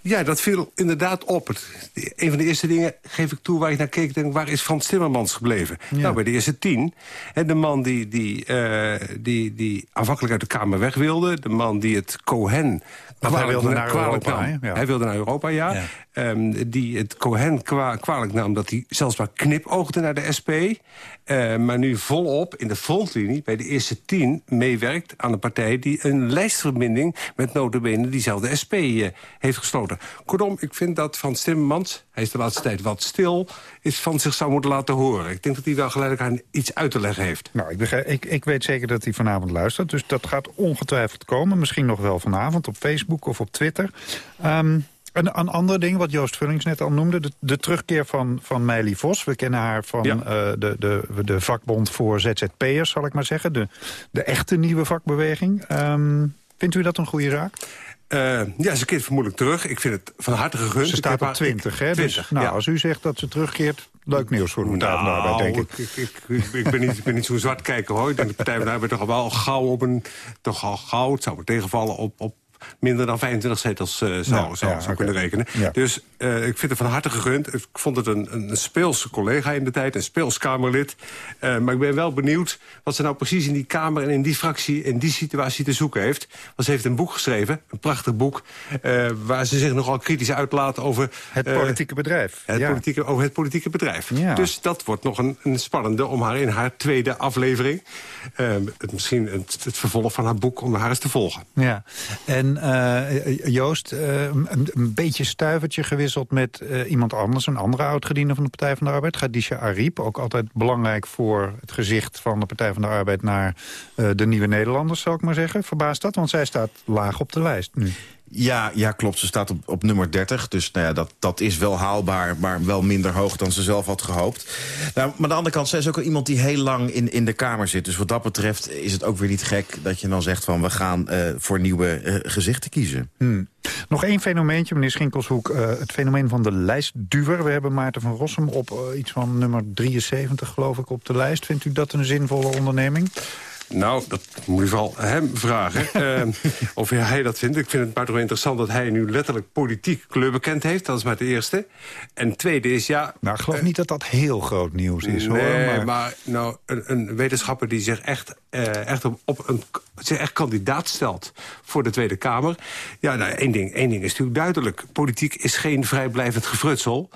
Ja, dat viel inderdaad op. Een van de eerste dingen, geef ik toe, waar ik naar keek... Denk, waar is Frans Timmermans gebleven? Ja. Nou, bij de eerste tien. En de man die, die, uh, die, die aanvankelijk uit de Kamer weg wilde... de man die het Cohen... hij wilde naar Europa, nam, ja. Hij wilde naar Europa, ja. ja. Um, die het Cohen kwa kwalijk nam dat hij zelfs maar knipoogde naar de SP... Uh, maar nu volop in de frontlinie bij de eerste tien meewerkt aan een partij... die een lijstverbinding met notabene diezelfde SP uh, heeft gesloten. Kortom, ik vind dat Van Timmermans, hij is de laatste tijd wat stil... is van zich zou moeten laten horen. Ik denk dat hij wel geleidelijk aan iets uit te leggen heeft. Nou, ik, begrijp, ik, ik weet zeker dat hij vanavond luistert. Dus dat gaat ongetwijfeld komen. Misschien nog wel vanavond op Facebook of op Twitter. Um, Een, een ander ding, wat Joost Vullings net al noemde... de, de terugkeer van, van Meili Vos. We kennen haar van ja. uh, de, de, de vakbond voor ZZP'ers, zal ik maar zeggen. De, de echte nieuwe vakbeweging. Um, vindt u dat een goede zaak? Uh, ja, ze keert vermoedelijk terug. Ik vind het van harte gegund. Ze staat op 20, hè? 20, dus, nou, ja. als u zegt dat ze terugkeert... Leuk nieuws voor de Partij van de nou, Arbeid, denk ik. Ik, ik, ik, ik ben niet, ik ben niet zo'n zwart kijker, hoor. Ik denk de Partij van de Arbeid toch wel gauw op een... toch al gauw, het zou me tegenvallen, op, op minder dan 25 zetels uh, zou, Nou, zou, ja, zou oké. kunnen rekenen. Ja. Dus uh, ik vind het van harte gegund. Ik vond het een, een speelse collega in de tijd, een speels Kamerlid. Uh, maar ik ben wel benieuwd wat ze nou precies in die Kamer... en in die fractie, in die situatie te zoeken heeft. Want ze heeft een boek geschreven, een prachtig boek... Waar ze zich nogal kritisch uitlaat over... Het politieke bedrijf. Het ja. politieke, over het politieke bedrijf. Dus dat wordt nog een, een spannende om haar in haar tweede aflevering... het, misschien het, het vervolg van haar boek om haar eens te volgen. Ja, en En uh, Joost, uh, een, beetje stuivertje gewisseld met uh, iemand anders... een andere oud-gediende van de Partij van de Arbeid, Khadija Ariep. Ook altijd belangrijk voor het gezicht van de Partij van de Arbeid... naar de Nieuwe Nederlanders, zal ik maar zeggen. Verbaast dat? Want zij staat laag op de lijst nu. Ja, ja, klopt. Ze staat op, op nummer 30. Dus nou ja, dat, dat is wel haalbaar, maar wel minder hoog dan ze zelf had gehoopt. Nou, maar aan de andere kant, zij is ook al iemand die heel lang in, in de Kamer zit. Dus wat dat betreft is het ook weer niet gek dat je dan zegt van... we gaan uh, voor nieuwe uh, gezichten kiezen. Hmm. Nog één fenomeentje, meneer Schinkelshoek. Uh, het fenomeen van de lijstduwer. We hebben Maarten van Rossum op iets van nummer 73, geloof ik, op de lijst. Vindt u dat een zinvolle onderneming? Nou, dat moet u vooral hem vragen. uh, of hij dat vindt. Ik vind het buitengewoon interessant dat hij nu letterlijk politiek kleurbekend heeft. Dat is maar het eerste. En het tweede is, ja... Nou, ik geloof uh, niet dat dat heel groot nieuws is, nee, hoor. Maar, maar nou, een, een, wetenschapper die zich echt, uh, echt op, op een zich echt kandidaat stelt voor de Tweede Kamer. Ja, nou, één ding, één ding is natuurlijk duidelijk. Politiek is geen vrijblijvend gefrutsel.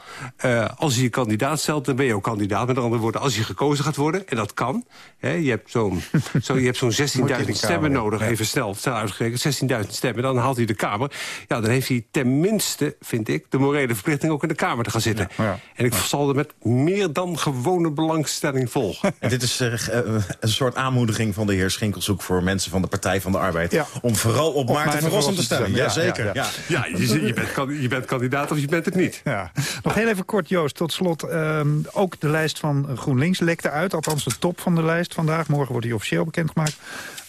Als je je kandidaat stelt, dan ben je ook kandidaat. Met andere woorden, als je gekozen gaat worden, en dat kan. Hè, je hebt zo'n zo, je hebt zo'n 16.000 stemmen nodig, ja. even snel, snel uitgerekend. 16.000 stemmen, dan haalt hij de Kamer. Ja, dan heeft hij tenminste, vind ik, de morele verplichting ook in de Kamer te gaan zitten. Ja, ja. En ik zal er met meer dan gewone belangstelling volgen. En dit is uh, een soort aanmoediging van de heer Schinkelshoek voor mensen van de Partij van de Arbeid. Ja. Om vooral op, op Maarten van Rossum te stemmen. Ja, zeker. Ja, ja. ja. je, je, bent, je, bent, kandidaat of je bent het niet. Ja. Nog heel even kort, Joost. Tot slot, um, ook de lijst van GroenLinks lekte uit. Althans de top van de lijst vandaag. Morgen wordt die officieel bekendgemaakt.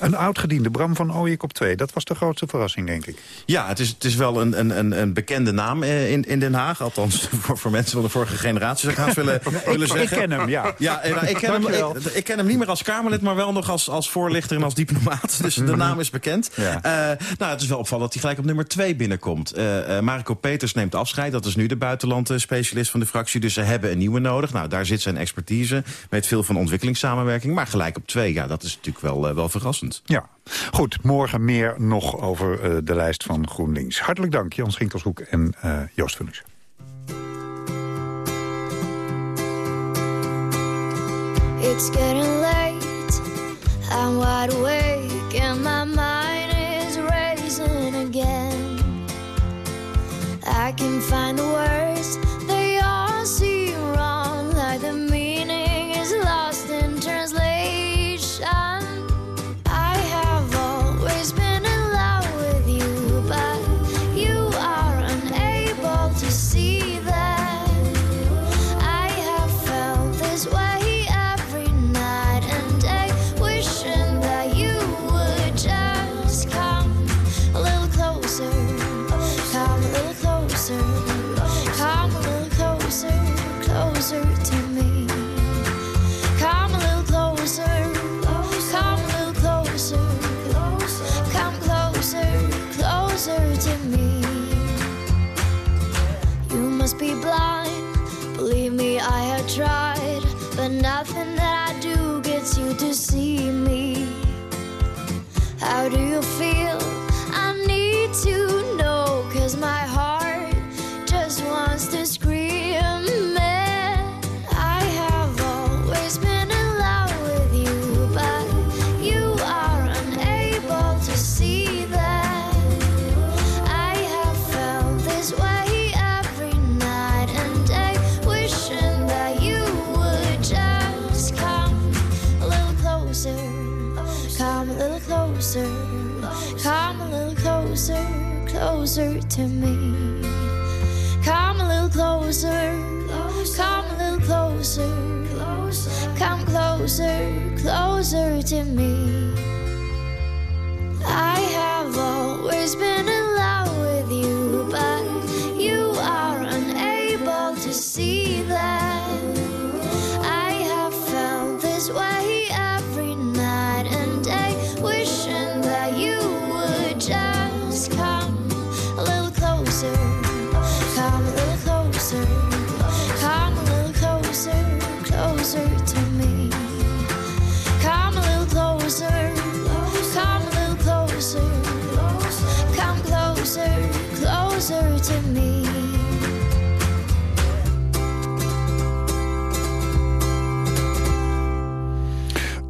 Een oud-gediende, Bram van Ooyek op 2. Dat was de grootste verrassing, denk ik. Ja, het is, het is wel een, een, een bekende naam in, in Den Haag. Althans, voor, voor mensen van de vorige generatie zou ik willen, willen zeggen. Ik ken hem, ja. ja nou, ik, ken hem, ik, ik, ken hem niet meer als Kamerlid, maar wel nog als, als voorlichter en als diplomaat. Dus de naam is bekend. Ja. Uh, nou, het is wel opvallend dat hij gelijk op nummer 2 binnenkomt. Uh, uh, Marco Peters neemt afscheid. Dat is nu de buitenlandspecialist van de fractie. Dus ze hebben een nieuwe nodig. Nou, daar zit zijn expertise. Weet veel van ontwikkelingssamenwerking. Maar gelijk op 2, ja, dat is natuurlijk wel, wel verrassend. Ja, goed. Morgen meer nog over uh, de lijst van GroenLinks. Hartelijk dank, Jan Schinkelshoek en uh, Joost Vullings. It's getting late, I'm wide awake and my mind is racing again. I can find the words, they all seem wrong, away to me. Come a little closer, closer. come a little closer, closer, come closer, closer to me.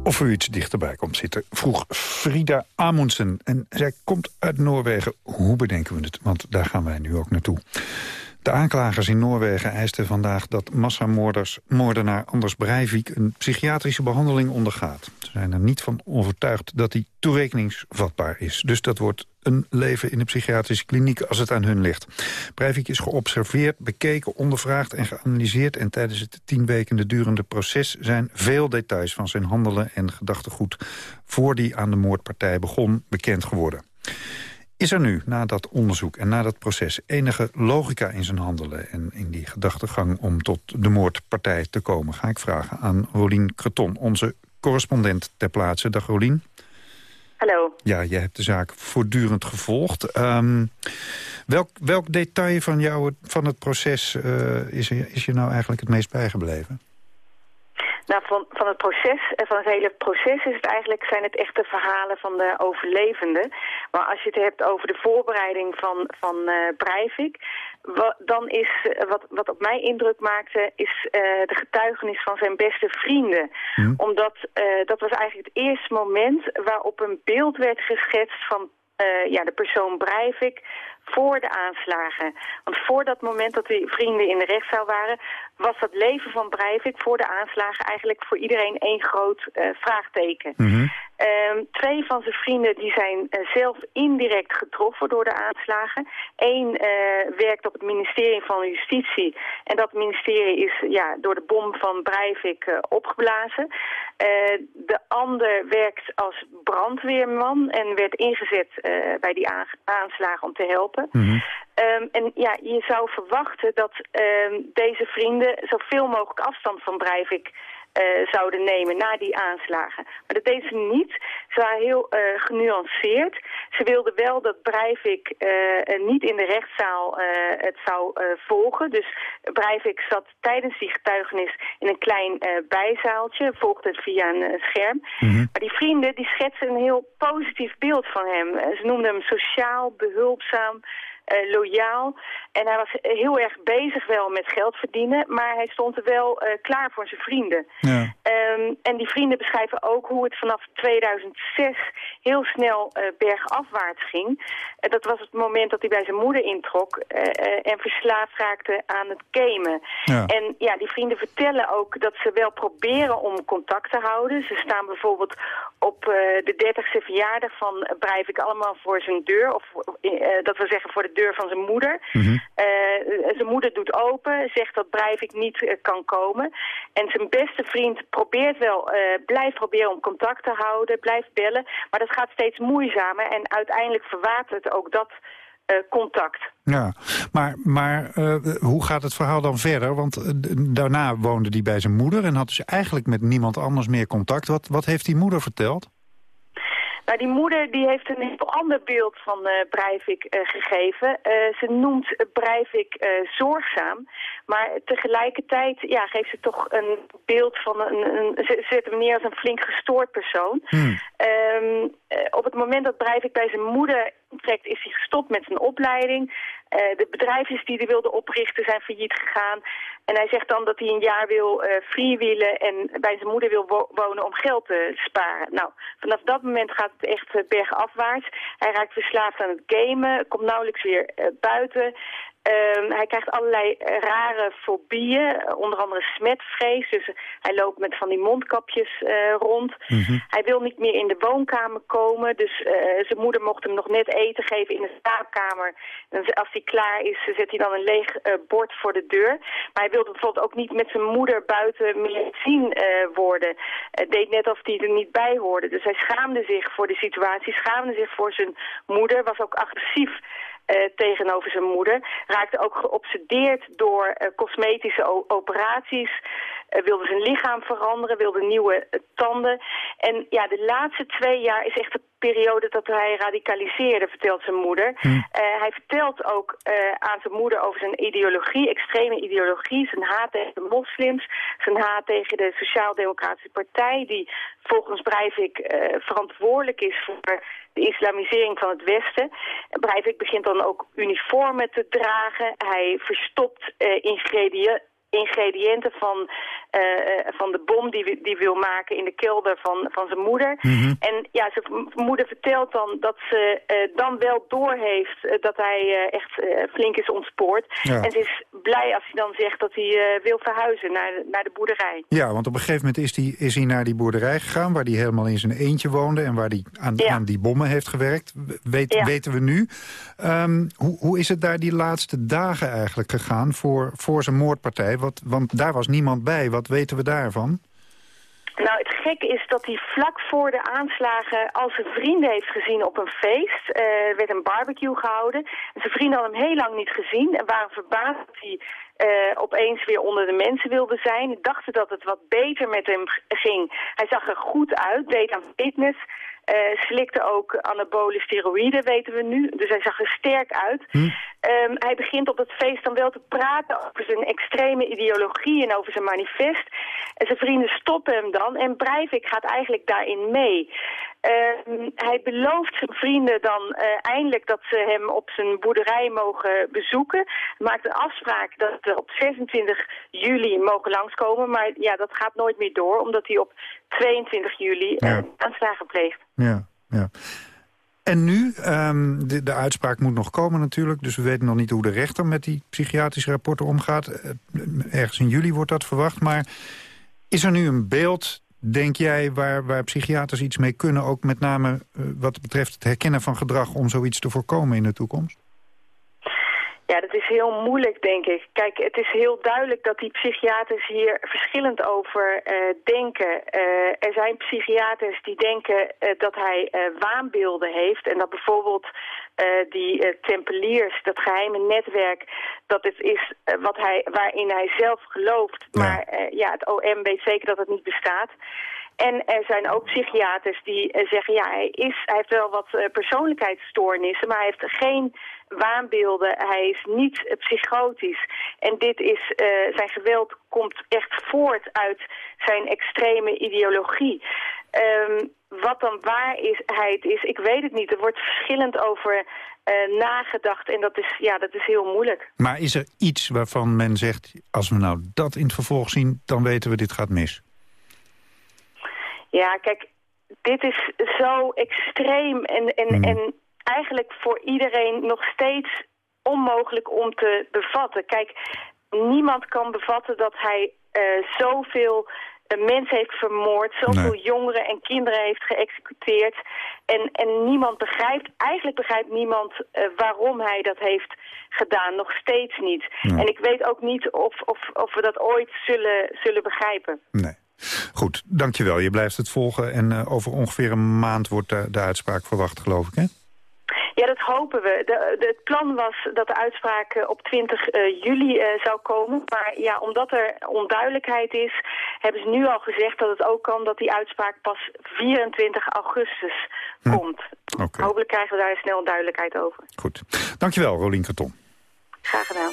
Of u iets dichterbij komt zitten, vroeg Frida Amundsen. En zij komt uit Noorwegen. Hoe bedenken we het? Want daar gaan wij nu ook naartoe. De aanklagers in Noorwegen eisten vandaag dat massamoordenaar Anders Breivik een psychiatrische behandeling ondergaat. Ze zijn er niet van overtuigd dat hij toerekeningsvatbaar is. Dus dat wordt een leven in de psychiatrische kliniek als het aan hun ligt. Breivik is geobserveerd, bekeken, ondervraagd en geanalyseerd... en tijdens het tien weken durende proces zijn veel details van zijn handelen en gedachtegoed... voor die aan de moordpartij begon, bekend geworden. Is er nu, na dat onderzoek en na dat proces, enige logica in zijn handelen... en in die gedachtegang om tot de moordpartij te komen? Ga ik vragen aan Rolien Creton, onze correspondent ter plaatse. Dag Rolien. Hallo. Ja, jij hebt de zaak voortdurend gevolgd. Um, welk, welk detail van, jou, van het proces uh, is, is je nou eigenlijk het meest bijgebleven? Nou, van, van het proces, eh, van het hele proces is het eigenlijk, zijn het echte verhalen van de overlevenden. Maar als je het hebt over de voorbereiding van, van uh, Breivik, dan is, uh, wat, wat op mij indruk maakte, is uh, de getuigenis van zijn beste vrienden. Omdat dat was eigenlijk het eerste moment waarop een beeld werd geschetst van ja, de persoon Breivik voor de aanslagen. Want voor dat moment dat die vrienden in de rechtszaal waren... was het leven van Breivik voor de aanslagen eigenlijk voor iedereen één groot uh, vraagteken. -hmm. Um, twee van zijn vrienden die zijn uh, zelf indirect getroffen door de aanslagen. Eén uh, werkt op het ministerie van Justitie. En dat ministerie is ja, door de bom van Breivik opgeblazen. de ander werkt als brandweerman en werd ingezet bij die aanslagen om te helpen. Mm -hmm. um, en ja, je zou verwachten dat um, deze vrienden zoveel mogelijk afstand van Breivik uh, zouden nemen na die aanslagen. Maar dat deden ze niet. Ze waren heel uh, genuanceerd. Ze wilden wel dat Breivik uh, niet in de rechtszaal het zou volgen. Dus Breivik zat tijdens die getuigenis in een klein bijzaaltje, volgde het via een scherm. Mm -hmm. Maar die vrienden die schetsen een heel positief beeld van hem. ze noemden hem sociaal, behulpzaam... Uh, loyaal. En hij was heel erg bezig wel met geld verdienen, maar hij stond er wel uh, klaar voor zijn vrienden. Ja. Um, en die vrienden beschrijven ook hoe het vanaf 2006 heel snel uh, bergafwaarts ging. En dat was het moment dat hij bij zijn moeder introk en verslaafd raakte aan het gamen. Ja. En ja, die vrienden vertellen ook dat ze wel proberen om contact te houden. Ze staan bijvoorbeeld op de 30ste verjaardag van Breivik allemaal voor zijn deur, of dat wil zeggen voor de deur van zijn moeder. Mm -hmm. uh, zijn moeder doet open, zegt dat Breivik niet uh, kan komen. En zijn beste vriend probeert wel, uh, blijft proberen om contact te houden, blijft bellen. Maar dat gaat steeds moeizamer en uiteindelijk verwatert ook dat contact. Ja, maar, maar hoe gaat het verhaal dan verder? Want daarna woonde hij bij zijn moeder en had dus eigenlijk met niemand anders meer contact. Wat, wat heeft die moeder verteld? Nou, die moeder die heeft een heel ander beeld van uh, Breivik uh, gegeven. Uh, ze noemt Breivik zorgzaam, maar tegelijkertijd ja, geeft ze toch een beeld van een, een ze zet hem neer als een flink gestoord persoon. Hmm. Um, op het moment dat Breivik bij zijn moeder trekt, is hij gestopt met zijn opleiding. Uh, de bedrijfjes die hij wilde oprichten zijn failliet gegaan. En hij zegt dan dat hij een jaar wil uh, en bij zijn moeder wil wo wonen om geld te sparen. Nou, vanaf dat moment gaat het echt uh, bergafwaarts. Hij raakt verslaafd aan het gamen, komt nauwelijks weer buiten. Um, hij krijgt allerlei rare fobieën, onder andere smetvrees. Dus hij loopt met van die mondkapjes uh, rond. Mm -hmm. Hij wil niet meer in de woonkamer komen. Dus uh, zijn moeder mocht hem nog net eten geven in de slaapkamer. En als hij klaar is, zet hij dan een leeg uh, bord voor de deur. Maar hij wilde bijvoorbeeld ook niet met zijn moeder buiten meer zien worden. Het deed net of hij er niet bij hoorde. Dus hij schaamde zich voor de situatie, schaamde zich voor zijn moeder, was ook agressief. Uh, tegenover zijn moeder. Raakte ook geobsedeerd door uh, cosmetische operaties. Uh, wilde zijn lichaam veranderen, wilde nieuwe tanden. En ja, de laatste twee jaar is echt de periode dat hij radicaliseerde, vertelt zijn moeder. Hm. hij vertelt ook aan zijn moeder over zijn ideologie, extreme ideologie. Zijn haat tegen de moslims, zijn haat tegen de Sociaal-Democratische Partij... die volgens Breivik verantwoordelijk is voor de islamisering van het Westen. Breivik begint dan ook uniformen te dragen. Hij verstopt ingrediënten ingrediënten van, uh, van de bom die, die wil maken in de kelder van, van zijn moeder. Mhm. En ja, zijn moeder vertelt dan dat ze dan wel doorheeft dat hij echt flink is ontspoord. Ja. En ze is blij als hij dan zegt dat hij wil verhuizen naar, naar de boerderij. Ja, want op een gegeven moment is hij, is hij naar die boerderij gegaan... waar hij helemaal in zijn eentje woonde en waar hij aan, Ja. aan die bommen heeft gewerkt. Weet, Ja. Weten we nu. Ehm, hoe, hoe is het daar die laatste dagen eigenlijk gegaan voor, voor zijn moordpartij? Want daar was niemand bij. Wat weten we daarvan? Nou, het gekke is dat hij vlak voor de aanslagen al zijn vrienden heeft gezien op een feest. Eh, er werd een barbecue gehouden. En zijn vrienden hadden hem heel lang niet gezien en waren verbaasd dat hij eh, opeens weer onder de mensen wilde zijn. Dachten dat het wat beter met hem ging. Hij zag er goed uit, deed aan fitness. Eh, slikte ook anabole steroïden, weten we nu. Dus hij zag er sterk uit. Ehm, hij begint op het feest dan wel te praten over zijn extreme ideologie en over zijn manifest. En zijn vrienden stoppen hem dan en Breivik gaat eigenlijk daarin mee. Ehm, hij belooft zijn vrienden dan eh, eindelijk dat ze hem op zijn boerderij mogen bezoeken. Hij maakt een afspraak dat ze op 26 juli mogen langskomen. Maar ja, dat gaat nooit meer door, omdat hij op 22 juli Ja. aanslagen pleegt. Ja, ja. En nu, ehm, de, de uitspraak moet nog komen natuurlijk... dus we weten nog niet hoe de rechter met die psychiatrische rapporten omgaat. Eh, Ergens in juli wordt dat verwacht, maar is er nu een beeld... Denk jij waar, waar psychiaters iets mee kunnen, ook met name eh, wat betreft het herkennen van gedrag om zoiets te voorkomen in de toekomst? Ja, dat is heel moeilijk, denk ik. Kijk, het is heel duidelijk dat die psychiaters hier verschillend over eh, denken. Eh, er zijn psychiaters die denken eh, dat hij waanbeelden heeft... en dat bijvoorbeeld die tempeliers, dat geheime netwerk... dat het is wat hij, waarin hij zelf gelooft. Maar ja, het OM weet zeker dat het niet bestaat. En er zijn ook psychiaters die eh, zeggen, ja, hij, is, hij heeft wel wat eh, persoonlijkheidsstoornissen, maar hij heeft geen waanbeelden, hij is niet eh, psychotisch. En dit is, zijn geweld komt echt voort uit zijn extreme ideologie. Ehm, wat dan waarheid is, ik weet het niet. Er wordt verschillend over nagedacht en dat is, ja, dat is heel moeilijk. Maar is er iets waarvan men zegt... als we nou dat in het vervolg zien, dan weten we dit gaat mis? Ja, kijk, dit is zo extreem en, en, en eigenlijk voor iedereen nog steeds onmogelijk om te bevatten. Kijk, niemand kan bevatten dat hij eh, zoveel eh, mensen heeft vermoord, zoveel jongeren en kinderen heeft geëxecuteerd. En, en niemand begrijpt, eigenlijk begrijpt niemand eh, waarom hij dat heeft gedaan, nog steeds niet. En ik weet ook niet of, of, of we dat ooit zullen, zullen begrijpen. Nee. Goed, dankjewel. Je blijft het volgen en eh, over ongeveer een maand wordt de, de uitspraak verwacht, geloof ik, hè? Ja, dat hopen we. De, de- het plan was dat de uitspraak eh, op 20 eh, juli zou komen. Maar ja, omdat er onduidelijkheid is, hebben ze nu al gezegd dat het ook kan dat die uitspraak pas 24 augustus komt. Oké, Hopelijk krijgen we daar snel duidelijkheid over. goed. Dankjewel, Rolien Karton. Graag gedaan.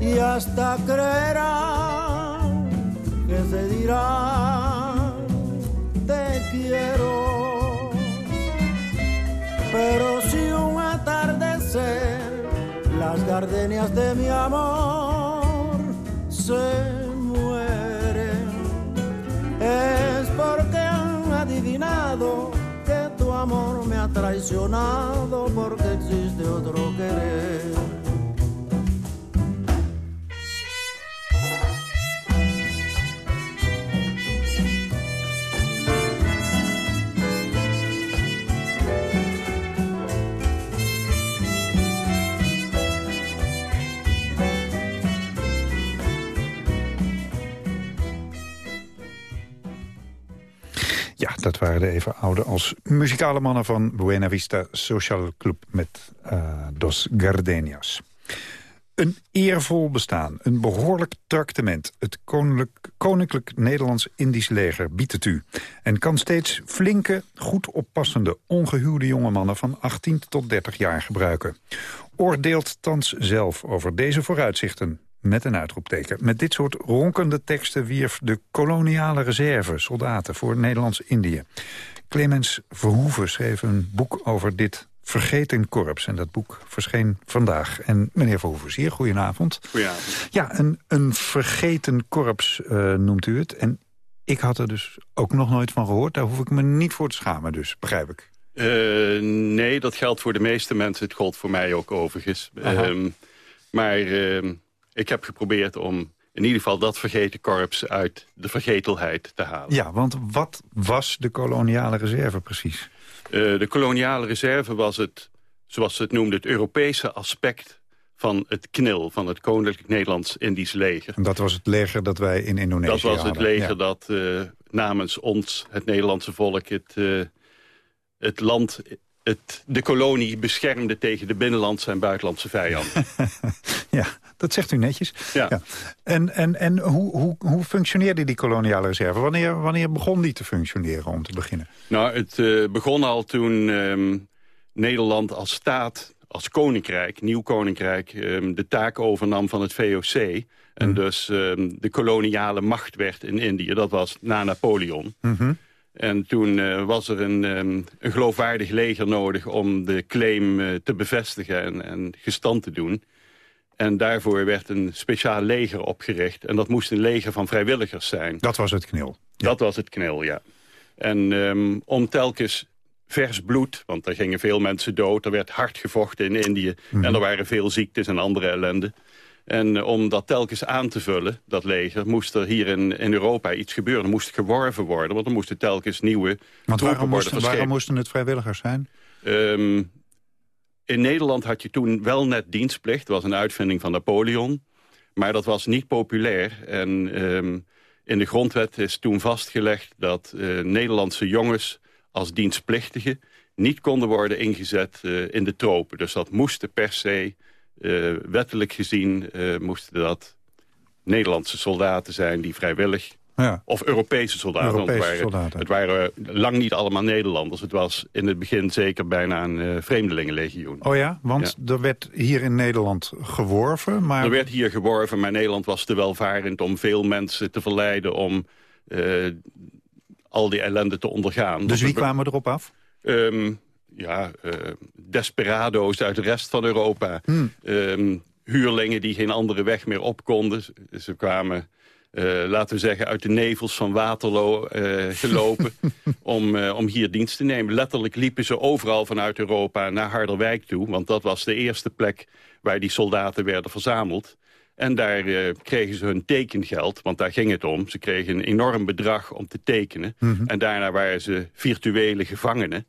y hasta creerán que se dirán te quiero. Pero si un atardecer las gardenias de mi amor se mueren, es porque han adivinado que tu amor me ha traicionado porque existe otro querer. Dat waren de even oude als muzikale mannen van Buena Vista Social Club met uh, Dos Gardenias. Een eervol bestaan, een behoorlijk tractement. Het Koninklijk, Koninklijk Nederlands-Indisch leger biedt het u. En kan steeds flinke, goed oppassende, ongehuwde jonge mannen van 18 tot 30 jaar gebruiken. Oordeelt thans zelf over deze vooruitzichten met een uitroepteken. Met dit soort ronkende teksten wierf de koloniale reserve soldaten voor Nederlands-Indië. Clemens Verhoeven schreef een boek over dit Vergeten Korps. En dat boek verscheen vandaag. En meneer Verhoeven, zeer goedenavond. Goedenavond. Ja, een, een vergeten korps uh, noemt u het. En ik had er dus ook nog nooit van gehoord. Daar hoef ik me niet voor te schamen dus, begrijp ik. Uh, nee, dat geldt voor de meeste mensen. Het gold voor mij ook overigens. Um, maar uh, ik heb geprobeerd om in ieder geval dat vergeten korps uit de vergetelheid te halen. Ja, want wat was de koloniale reserve precies? Uh, de koloniale reserve was het, zoals ze het noemden, het Europese aspect van het KNIL, van het Koninklijk Nederlands-Indisch leger. En dat was het leger dat wij in Indonesië Dat was hadden. het leger ja. dat uh, namens ons, het Nederlandse volk, het, uh, het land, het, de kolonie beschermde tegen de binnenlandse en buitenlandse vijanden. ja, dat zegt u netjes. Ja. ja. En, en, en hoe, hoe, hoe functioneerde die koloniale reserve? Wanneer, wanneer begon die te functioneren om te beginnen? Nou, het uh, begon al toen um, Nederland als staat, als koninkrijk, nieuw koninkrijk... Um, de taak overnam van het VOC... En mm. dus um, de koloniale macht werd in Indië. Dat was na Napoleon. Mm -hmm. En toen uh, was er een, um, een geloofwaardig leger nodig om de claim uh, te bevestigen en, en gestand te doen. En daarvoor werd een speciaal leger opgericht. En dat moest een leger van vrijwilligers zijn. Dat was het knil. Ja. Dat was het knil, ja. En um, om telkens vers bloed, want er gingen veel mensen dood. Er werd hard gevochten in Indië. Mm -hmm. En er waren veel ziektes en andere ellende. En uh, om dat telkens aan te vullen, dat leger, moest er hier in, in Europa iets gebeuren. Er moest geworven worden, want er moesten telkens nieuwe want troepen waarom worden moesten, waarom moesten het vrijwilligers zijn? Um, in Nederland had je toen wel net dienstplicht. Dat was een uitvinding van Napoleon. Maar dat was niet populair. En um, in de grondwet is toen vastgelegd dat uh, Nederlandse jongens als dienstplichtigen... niet konden worden ingezet uh, in de tropen. Dus dat moesten per se, wettelijk gezien, moesten dat Nederlandse soldaten zijn... die vrijwillig ja. Of Europese soldaten. Europese het, waren, soldaten. het waren lang niet allemaal Nederlanders. Het was in het begin zeker bijna een uh, vreemdelingenlegioen. Oh ja, want ja. er werd hier in Nederland geworven. Maar... Er werd hier geworven, maar Nederland was te welvarend... om veel mensen te verleiden om uh, al die ellende te ondergaan. Dus wie kwamen erop af? Um, ja, uh, desperado's uit de rest van Europa. Hmm. Um, huurlingen die geen andere weg meer op konden. Ze kwamen... Uh, laten we zeggen, uit de nevels van Waterloo uh, gelopen... om, uh, om hier dienst te nemen. Letterlijk liepen ze overal vanuit Europa naar Harderwijk toe... want dat was de eerste plek waar die soldaten werden verzameld. En daar kregen ze hun tekengeld, want daar ging het om. Ze kregen een enorm bedrag om te tekenen. Mhm. Mm -hmm. En daarna waren ze virtuele gevangenen.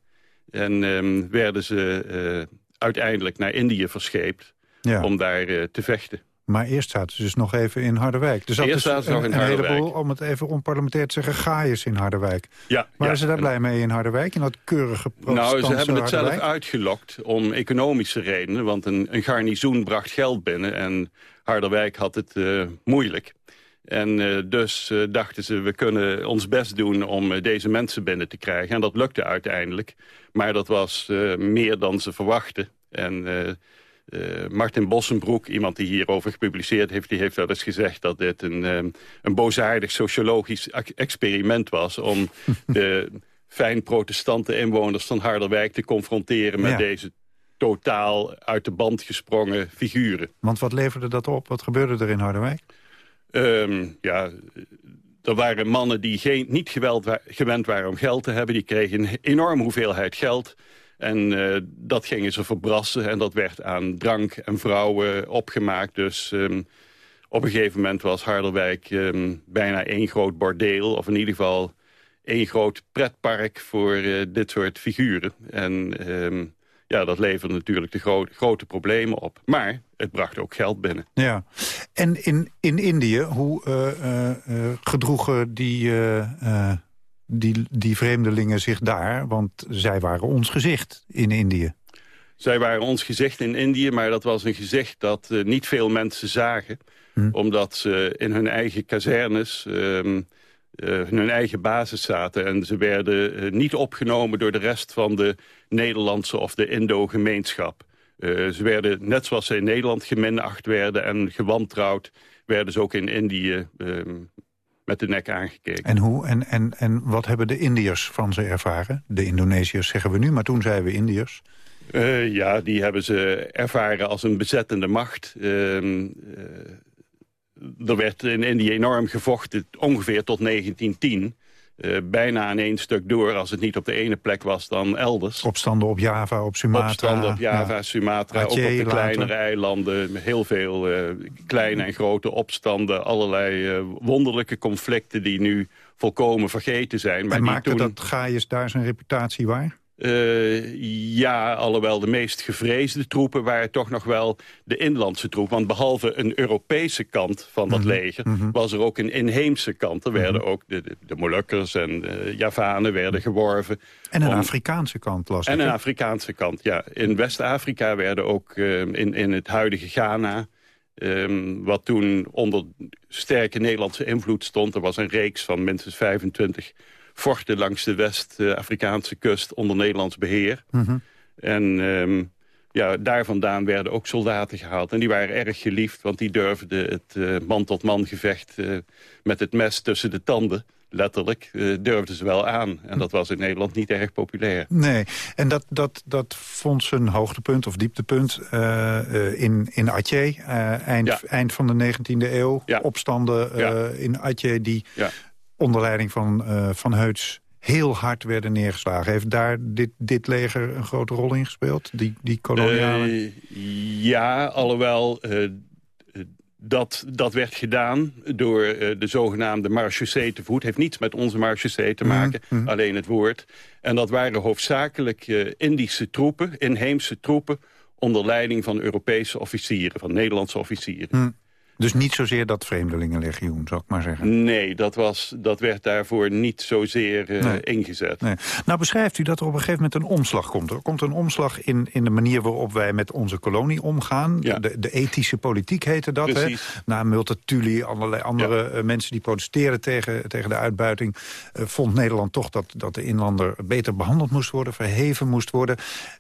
En um, werden ze uiteindelijk naar Indië verscheept... Ja. om daar te vechten. Maar eerst zaten ze dus nog even in Harderwijk. Er zat eerst dus zaten ze nog in een, Harderwijk. Heleboel, om het even onparlementair te zeggen, gaaiers in Harderwijk. Ja, Waren ja, ze daar en... blij mee in Harderwijk? In dat keurige Nou, ze hebben het zelf uitgelokt om economische redenen. Want een, een garnizoen bracht geld binnen en Harderwijk had het uh, moeilijk. En uh, dus uh, dachten ze, we kunnen ons best doen om deze mensen binnen te krijgen. En dat lukte uiteindelijk. Maar dat was meer dan ze verwachten. En... Martin Bossenbroek, iemand die hierover gepubliceerd heeft... die heeft wel eens gezegd dat dit een, um, een boosaardig sociologisch experiment was... om de fijn protestante inwoners van Harderwijk te confronteren... met ja. deze totaal uit de band gesprongen figuren. Want wat leverde dat op? Wat gebeurde er in Harderwijk? Um, ja, er waren mannen die geen, niet gewend waren om geld te hebben. Die kregen een enorme hoeveelheid geld... En uh, dat gingen ze verbrassen en dat werd aan drank en vrouwen opgemaakt. Dus um, op een gegeven moment was Harderwijk um, bijna één groot bordeel... of in ieder geval één groot pretpark voor uh, dit soort figuren. En ja, dat leverde natuurlijk de gro grote problemen op. Maar het bracht ook geld binnen. Ja, en in, in Indië, hoe uh, gedroegen die die, die vreemdelingen zich daar? Want zij waren ons gezicht in Indië. Zij waren ons gezicht in Indië, maar dat was een gezicht dat niet veel mensen zagen. Hm. Omdat ze in hun eigen kazernes, um, uh, in hun eigen basis zaten. En ze werden uh, niet opgenomen door de rest van de Nederlandse of de Indo-gemeenschap. Ze werden, net zoals ze in Nederland geminacht werden en gewantrouwd... werden ze ook in Indië um, met de nek aangekeken. En hoe en, en, en wat hebben de Indiërs van ze ervaren? De Indonesiërs zeggen we nu, maar toen zeiden we Indiërs. Uh, ja, die hebben ze ervaren als een bezettende macht. Uh, uh, er werd in Indië enorm gevochten, ongeveer tot 1910. Uh, bijna in één stuk door. Als het niet op de ene plek was, dan elders. Opstanden op Java, op Sumatra. Opstanden op Java, ja. Sumatra, ook op de kleinere later. eilanden. Heel veel uh, kleine en grote opstanden. Allerlei uh, wonderlijke conflicten die nu volkomen vergeten zijn. Maar en maakte toen... dat Gaius daar zijn reputatie waar? Uh, ja, alhoewel de meest gevreesde troepen waren toch nog wel de inlandse troepen. Want behalve een Europese kant van dat mm -hmm. leger... -hmm. was er ook een inheemse kant. Er werden mm -hmm. ook de, de, de, Molukkers en de Javanen werden geworven. En een om... Afrikaanse kant las En een Afrikaanse kant, ja. In West-Afrika werden ook uh, in, in het huidige Ghana... Um, wat toen onder sterke Nederlandse invloed stond. Er was een reeks van minstens 25 vochten langs de West-Afrikaanse kust onder Nederlands beheer. Mm -hmm. En um, ja, daar vandaan werden ook soldaten gehaald. En die waren erg geliefd, want die durfden het uh, man-tot-man gevecht... Uh, met het mes tussen de tanden letterlijk, uh, durfden ze wel aan. En dat was in Nederland niet erg populair. Nee, en dat, dat, dat vond zijn hoogtepunt of dieptepunt in, in Atje, eind, ja. eind van de 19e eeuw. Ja. Opstanden ja. in Atje die onder leiding van, van Heuts heel hard werden neergeslagen. Heeft daar dit, dit leger een grote rol in gespeeld, die, die kolonialen? ja, alhoewel dat, dat werd gedaan door de zogenaamde marechaussee te voet. heeft niets met onze marechaussee te maken, mm -hmm. alleen het woord. En dat waren hoofdzakelijk Indische troepen, inheemse troepen... onder leiding van Europese officieren, van Nederlandse officieren. Mm. Dus niet zozeer dat vreemdelingenlegioen, zou ik maar zeggen. Nee, dat, was, dat werd daarvoor niet zozeer uh, nee. ingezet. Nee. Nou beschrijft u dat er op een gegeven moment een omslag komt. Er komt een omslag in, in de manier waarop wij met onze kolonie omgaan. Ja. De, de ethische politiek heette dat. Hè? Na Multatuli, allerlei andere ja. mensen die protesteerden tegen, tegen de uitbuiting... Uh, vond Nederland toch dat, dat de inlander beter behandeld moest worden... verheven moest worden.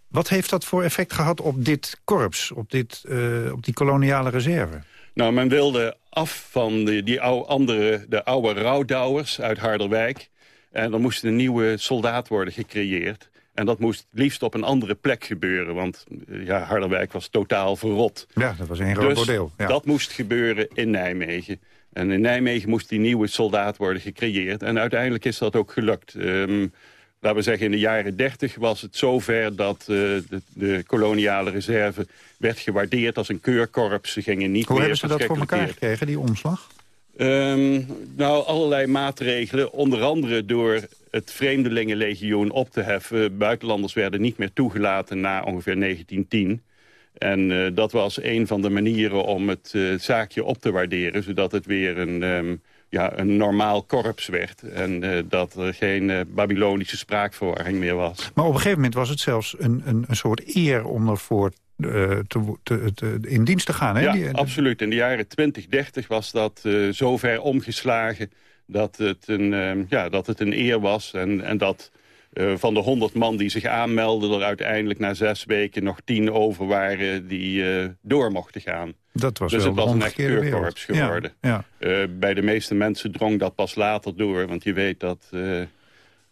Wat heeft dat voor effect gehad op dit korps, op, dit, uh, op die koloniale reserve? Nou, men wilde af van die, die oude, andere, de oude rouwdouwers uit Harderwijk. En er moest een nieuwe soldaat worden gecreëerd. En dat moest liefst op een andere plek gebeuren. Want ja, Harderwijk was totaal verrot. Ja, dat was een groot dus. Ja. dat moest gebeuren in Nijmegen. En in Nijmegen moest die nieuwe soldaat worden gecreëerd. En uiteindelijk is dat ook gelukt. Um, laten we zeggen, in de jaren dertig was het zover dat uh, de, de, koloniale reserve werd gewaardeerd als een keurkorps. Ze gingen niet Hoe meer hebben ze dat voor elkaar gekregen, die omslag? Um, nou, allerlei maatregelen. Onder andere door het Vreemdelingenlegioen op te heffen. Buitenlanders werden niet meer toegelaten na ongeveer 1910. En uh, dat was een van de manieren om het uh, zaakje op te waarderen... zodat het weer een... Um, ja, een normaal korps werd. En uh, dat er geen uh, Babylonische spraakverwarring meer was. Maar op een gegeven moment was het zelfs een, een, een soort eer om ervoor uh, te, te, te, in dienst te gaan. Hè? Ja, Die, absoluut. In de jaren 20, 30 was dat zo ver omgeslagen... dat het een, ja, dat het een eer was en, en dat... Uh, van de 100 man die zich aanmelden... er uiteindelijk na zes weken nog tien over waren die uh, door mochten gaan. Dat was dus wel het was een echt keurkorps geworden. Ja, ja. Uh, bij de meeste mensen drong dat pas later door. Want je weet dat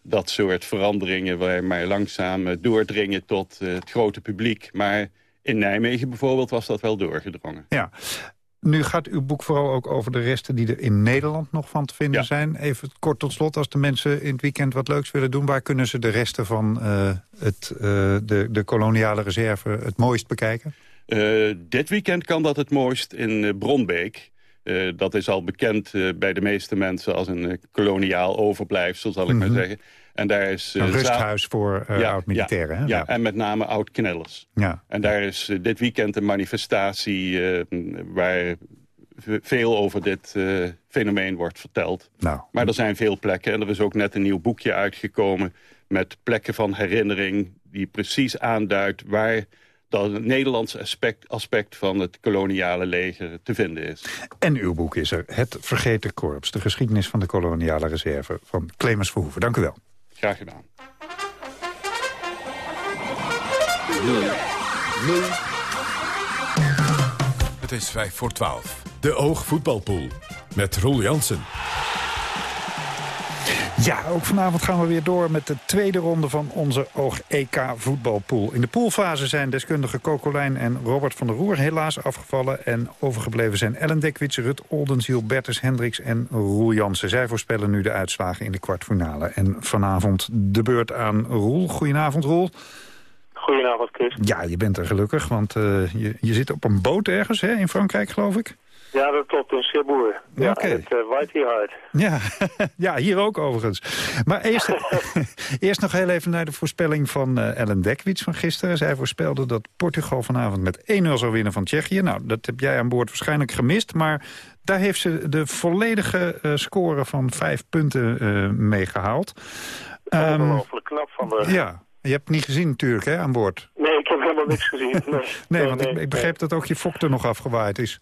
dat soort veranderingen... waar maar langzaam doordringen tot het grote publiek. Maar in Nijmegen bijvoorbeeld was dat wel doorgedrongen. Ja. Nu gaat uw boek vooral ook over de resten die er in Nederland nog van te vinden ja. zijn. Even kort tot slot, als de mensen in het weekend wat leuks willen doen... waar kunnen ze de resten van uh, het, uh, de, de koloniale reserve het mooist bekijken? Uh, dit weekend kan dat het mooist in Bronbeek. dat is al bekend bij de meeste mensen als een koloniaal overblijfsel, zal ik mm -hmm. maar zeggen. En daar is, een rusthuis voor ja, oud-militairen. Ja, ja, en met name oud-knellers. Ja. En daar is uh, dit weekend een manifestatie waar veel over dit uh, fenomeen wordt verteld. Nou. Maar er zijn veel plekken en er is ook net een nieuw boekje uitgekomen... met plekken van herinnering die precies aanduidt... waar dat het Nederlandse aspect, aspect van het koloniale leger te vinden is. En uw boek is er, Het Vergeten Korps. De geschiedenis van de koloniale reserve van Clemens Verhoeven. Dank u wel. Graag gedaan. Het is 5 voor 12. De Oog Voetbalpool. Met Roel Jansen. Ja, ook vanavond gaan we weer door met de tweede ronde van onze Oog-EK voetbalpool. In de poolfase zijn deskundige Kokolijn en Robert van der Roer helaas afgevallen. En overgebleven zijn Ellen Dekwits, Rut Oldenziel, Bertus Hendricks en Roel Jansen. Zij voorspellen nu de uitslagen in de kwartfinale. En vanavond de beurt aan Roel. Goedenavond, Roel. Goedenavond, Chris. Ja, je bent er gelukkig, want uh, je, je zit op een boot ergens hè, in Frankrijk, geloof ik. Ja, dat klopt, in Cherbourg. Ja, Oké. het uh, waait hier hard. Ja. ja, hier ook overigens. Maar eerst, eerst nog heel even naar de voorspelling van uh, Ellen Dekwits van gisteren. Zij voorspelde dat Portugal vanavond met 1-0 zou winnen van Tsjechië. Nou, dat heb jij aan boord waarschijnlijk gemist, maar daar heeft ze de volledige uh, score van vijf punten mee gehaald. Um, Ongelooflijk knap van de... Ja, je hebt het niet gezien natuurlijk, hè, aan boord? Nee, ik heb helemaal niks gezien. Nee, nee want nee, ik, ik, begreep dat ook je fok er nog afgewaaid is.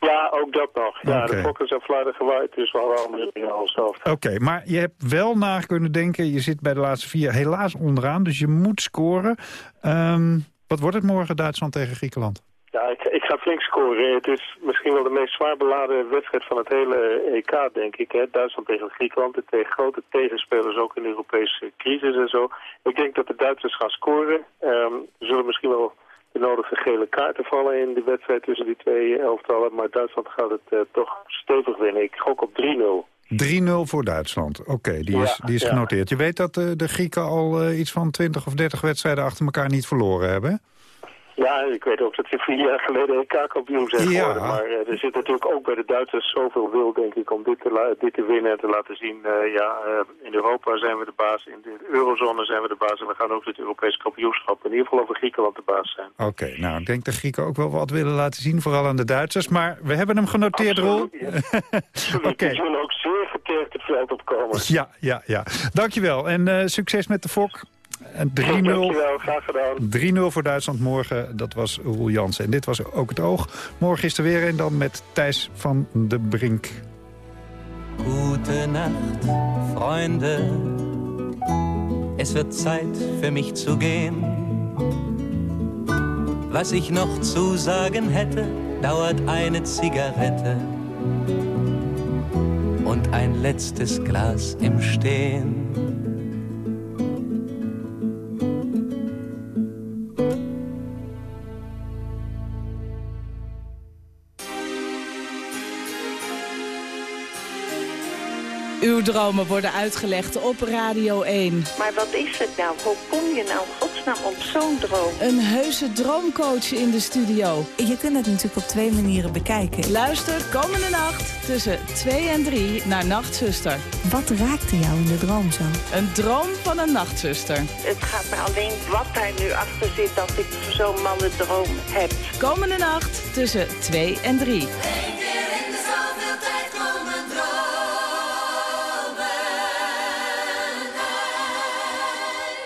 Ja, ook dat nog. Ja, de fokken zijn fluiten gewaaid, dus we hadden andere dingen al zelf. Oké, maar je hebt wel naar kunnen denken. Je zit bij de laatste vier helaas onderaan, dus je moet scoren. Um, wat wordt het morgen Duitsland tegen Griekenland? Ja, ik, ik ga flink scoren. Het is misschien wel de meest zwaar beladen wedstrijd van het hele EK, denk ik. Hè? Duitsland tegen Griekenland, de tegen grote tegenspelers ook in de Europese crisis en zo. Ik denk dat de Duitsers gaan scoren. Um, zullen misschien wel de nodige gele kaarten vallen in die wedstrijd tussen die twee elftallen. Maar Duitsland gaat het uh, toch stevig winnen. Ik gok op 3-0. 3-0 voor Duitsland. Oké, okay, die, is, Ja, die is ja. genoteerd. Je weet dat uh, de Grieken al uh, iets van 20 of 30 wedstrijden achter elkaar niet verloren hebben. Ja, ik weet ook dat ze vier jaar geleden EK-kampioen zijn Ja. geworden. Maar uh, er zit natuurlijk ook bij de Duitsers zoveel wil, denk ik, om dit te, dit te winnen en te laten zien. Uh, ja, uh, in Europa zijn we de baas, in de eurozone zijn we de baas en we gaan ook het Europees kampioenschap in ieder geval over Griekenland de baas zijn. Oké, nou, ik denk dat Grieken ook wel wat willen laten zien, vooral aan de Duitsers. Maar we hebben hem genoteerd, Roel. Oké. Die zullen ook zeer getergd het veld opkomen. Ja, ja, ja. Dankjewel. En succes met de fok. En 3-0 Dankjewel, graag gedaan. 3-0 voor Duitsland morgen. Dat was Roel Jansen. En dit was ook het oog. Morgen is er weer een dan met Thijs van de Brink. Gute Nacht, Freunde. Es wird Zeit für mich zu gehen. Was ich noch zu sagen hätte, dauert eine Zigarette und ein letztes Glas im Stehen. Uw dromen worden uitgelegd op Radio 1. Maar wat is het nou? Hoe kom je nou godsnaam op zo'n droom? Een heuse droomcoach in de studio. Je kunt het natuurlijk op twee manieren bekijken. Luister komende nacht tussen 2 en 3 naar Nachtzuster. Wat raakte jou in de droom zo? Een droom van een nachtzuster. Het gaat me alleen wat daar nu achter zit dat ik zo'n mannendroom heb. Komende nacht tussen 2 en 3.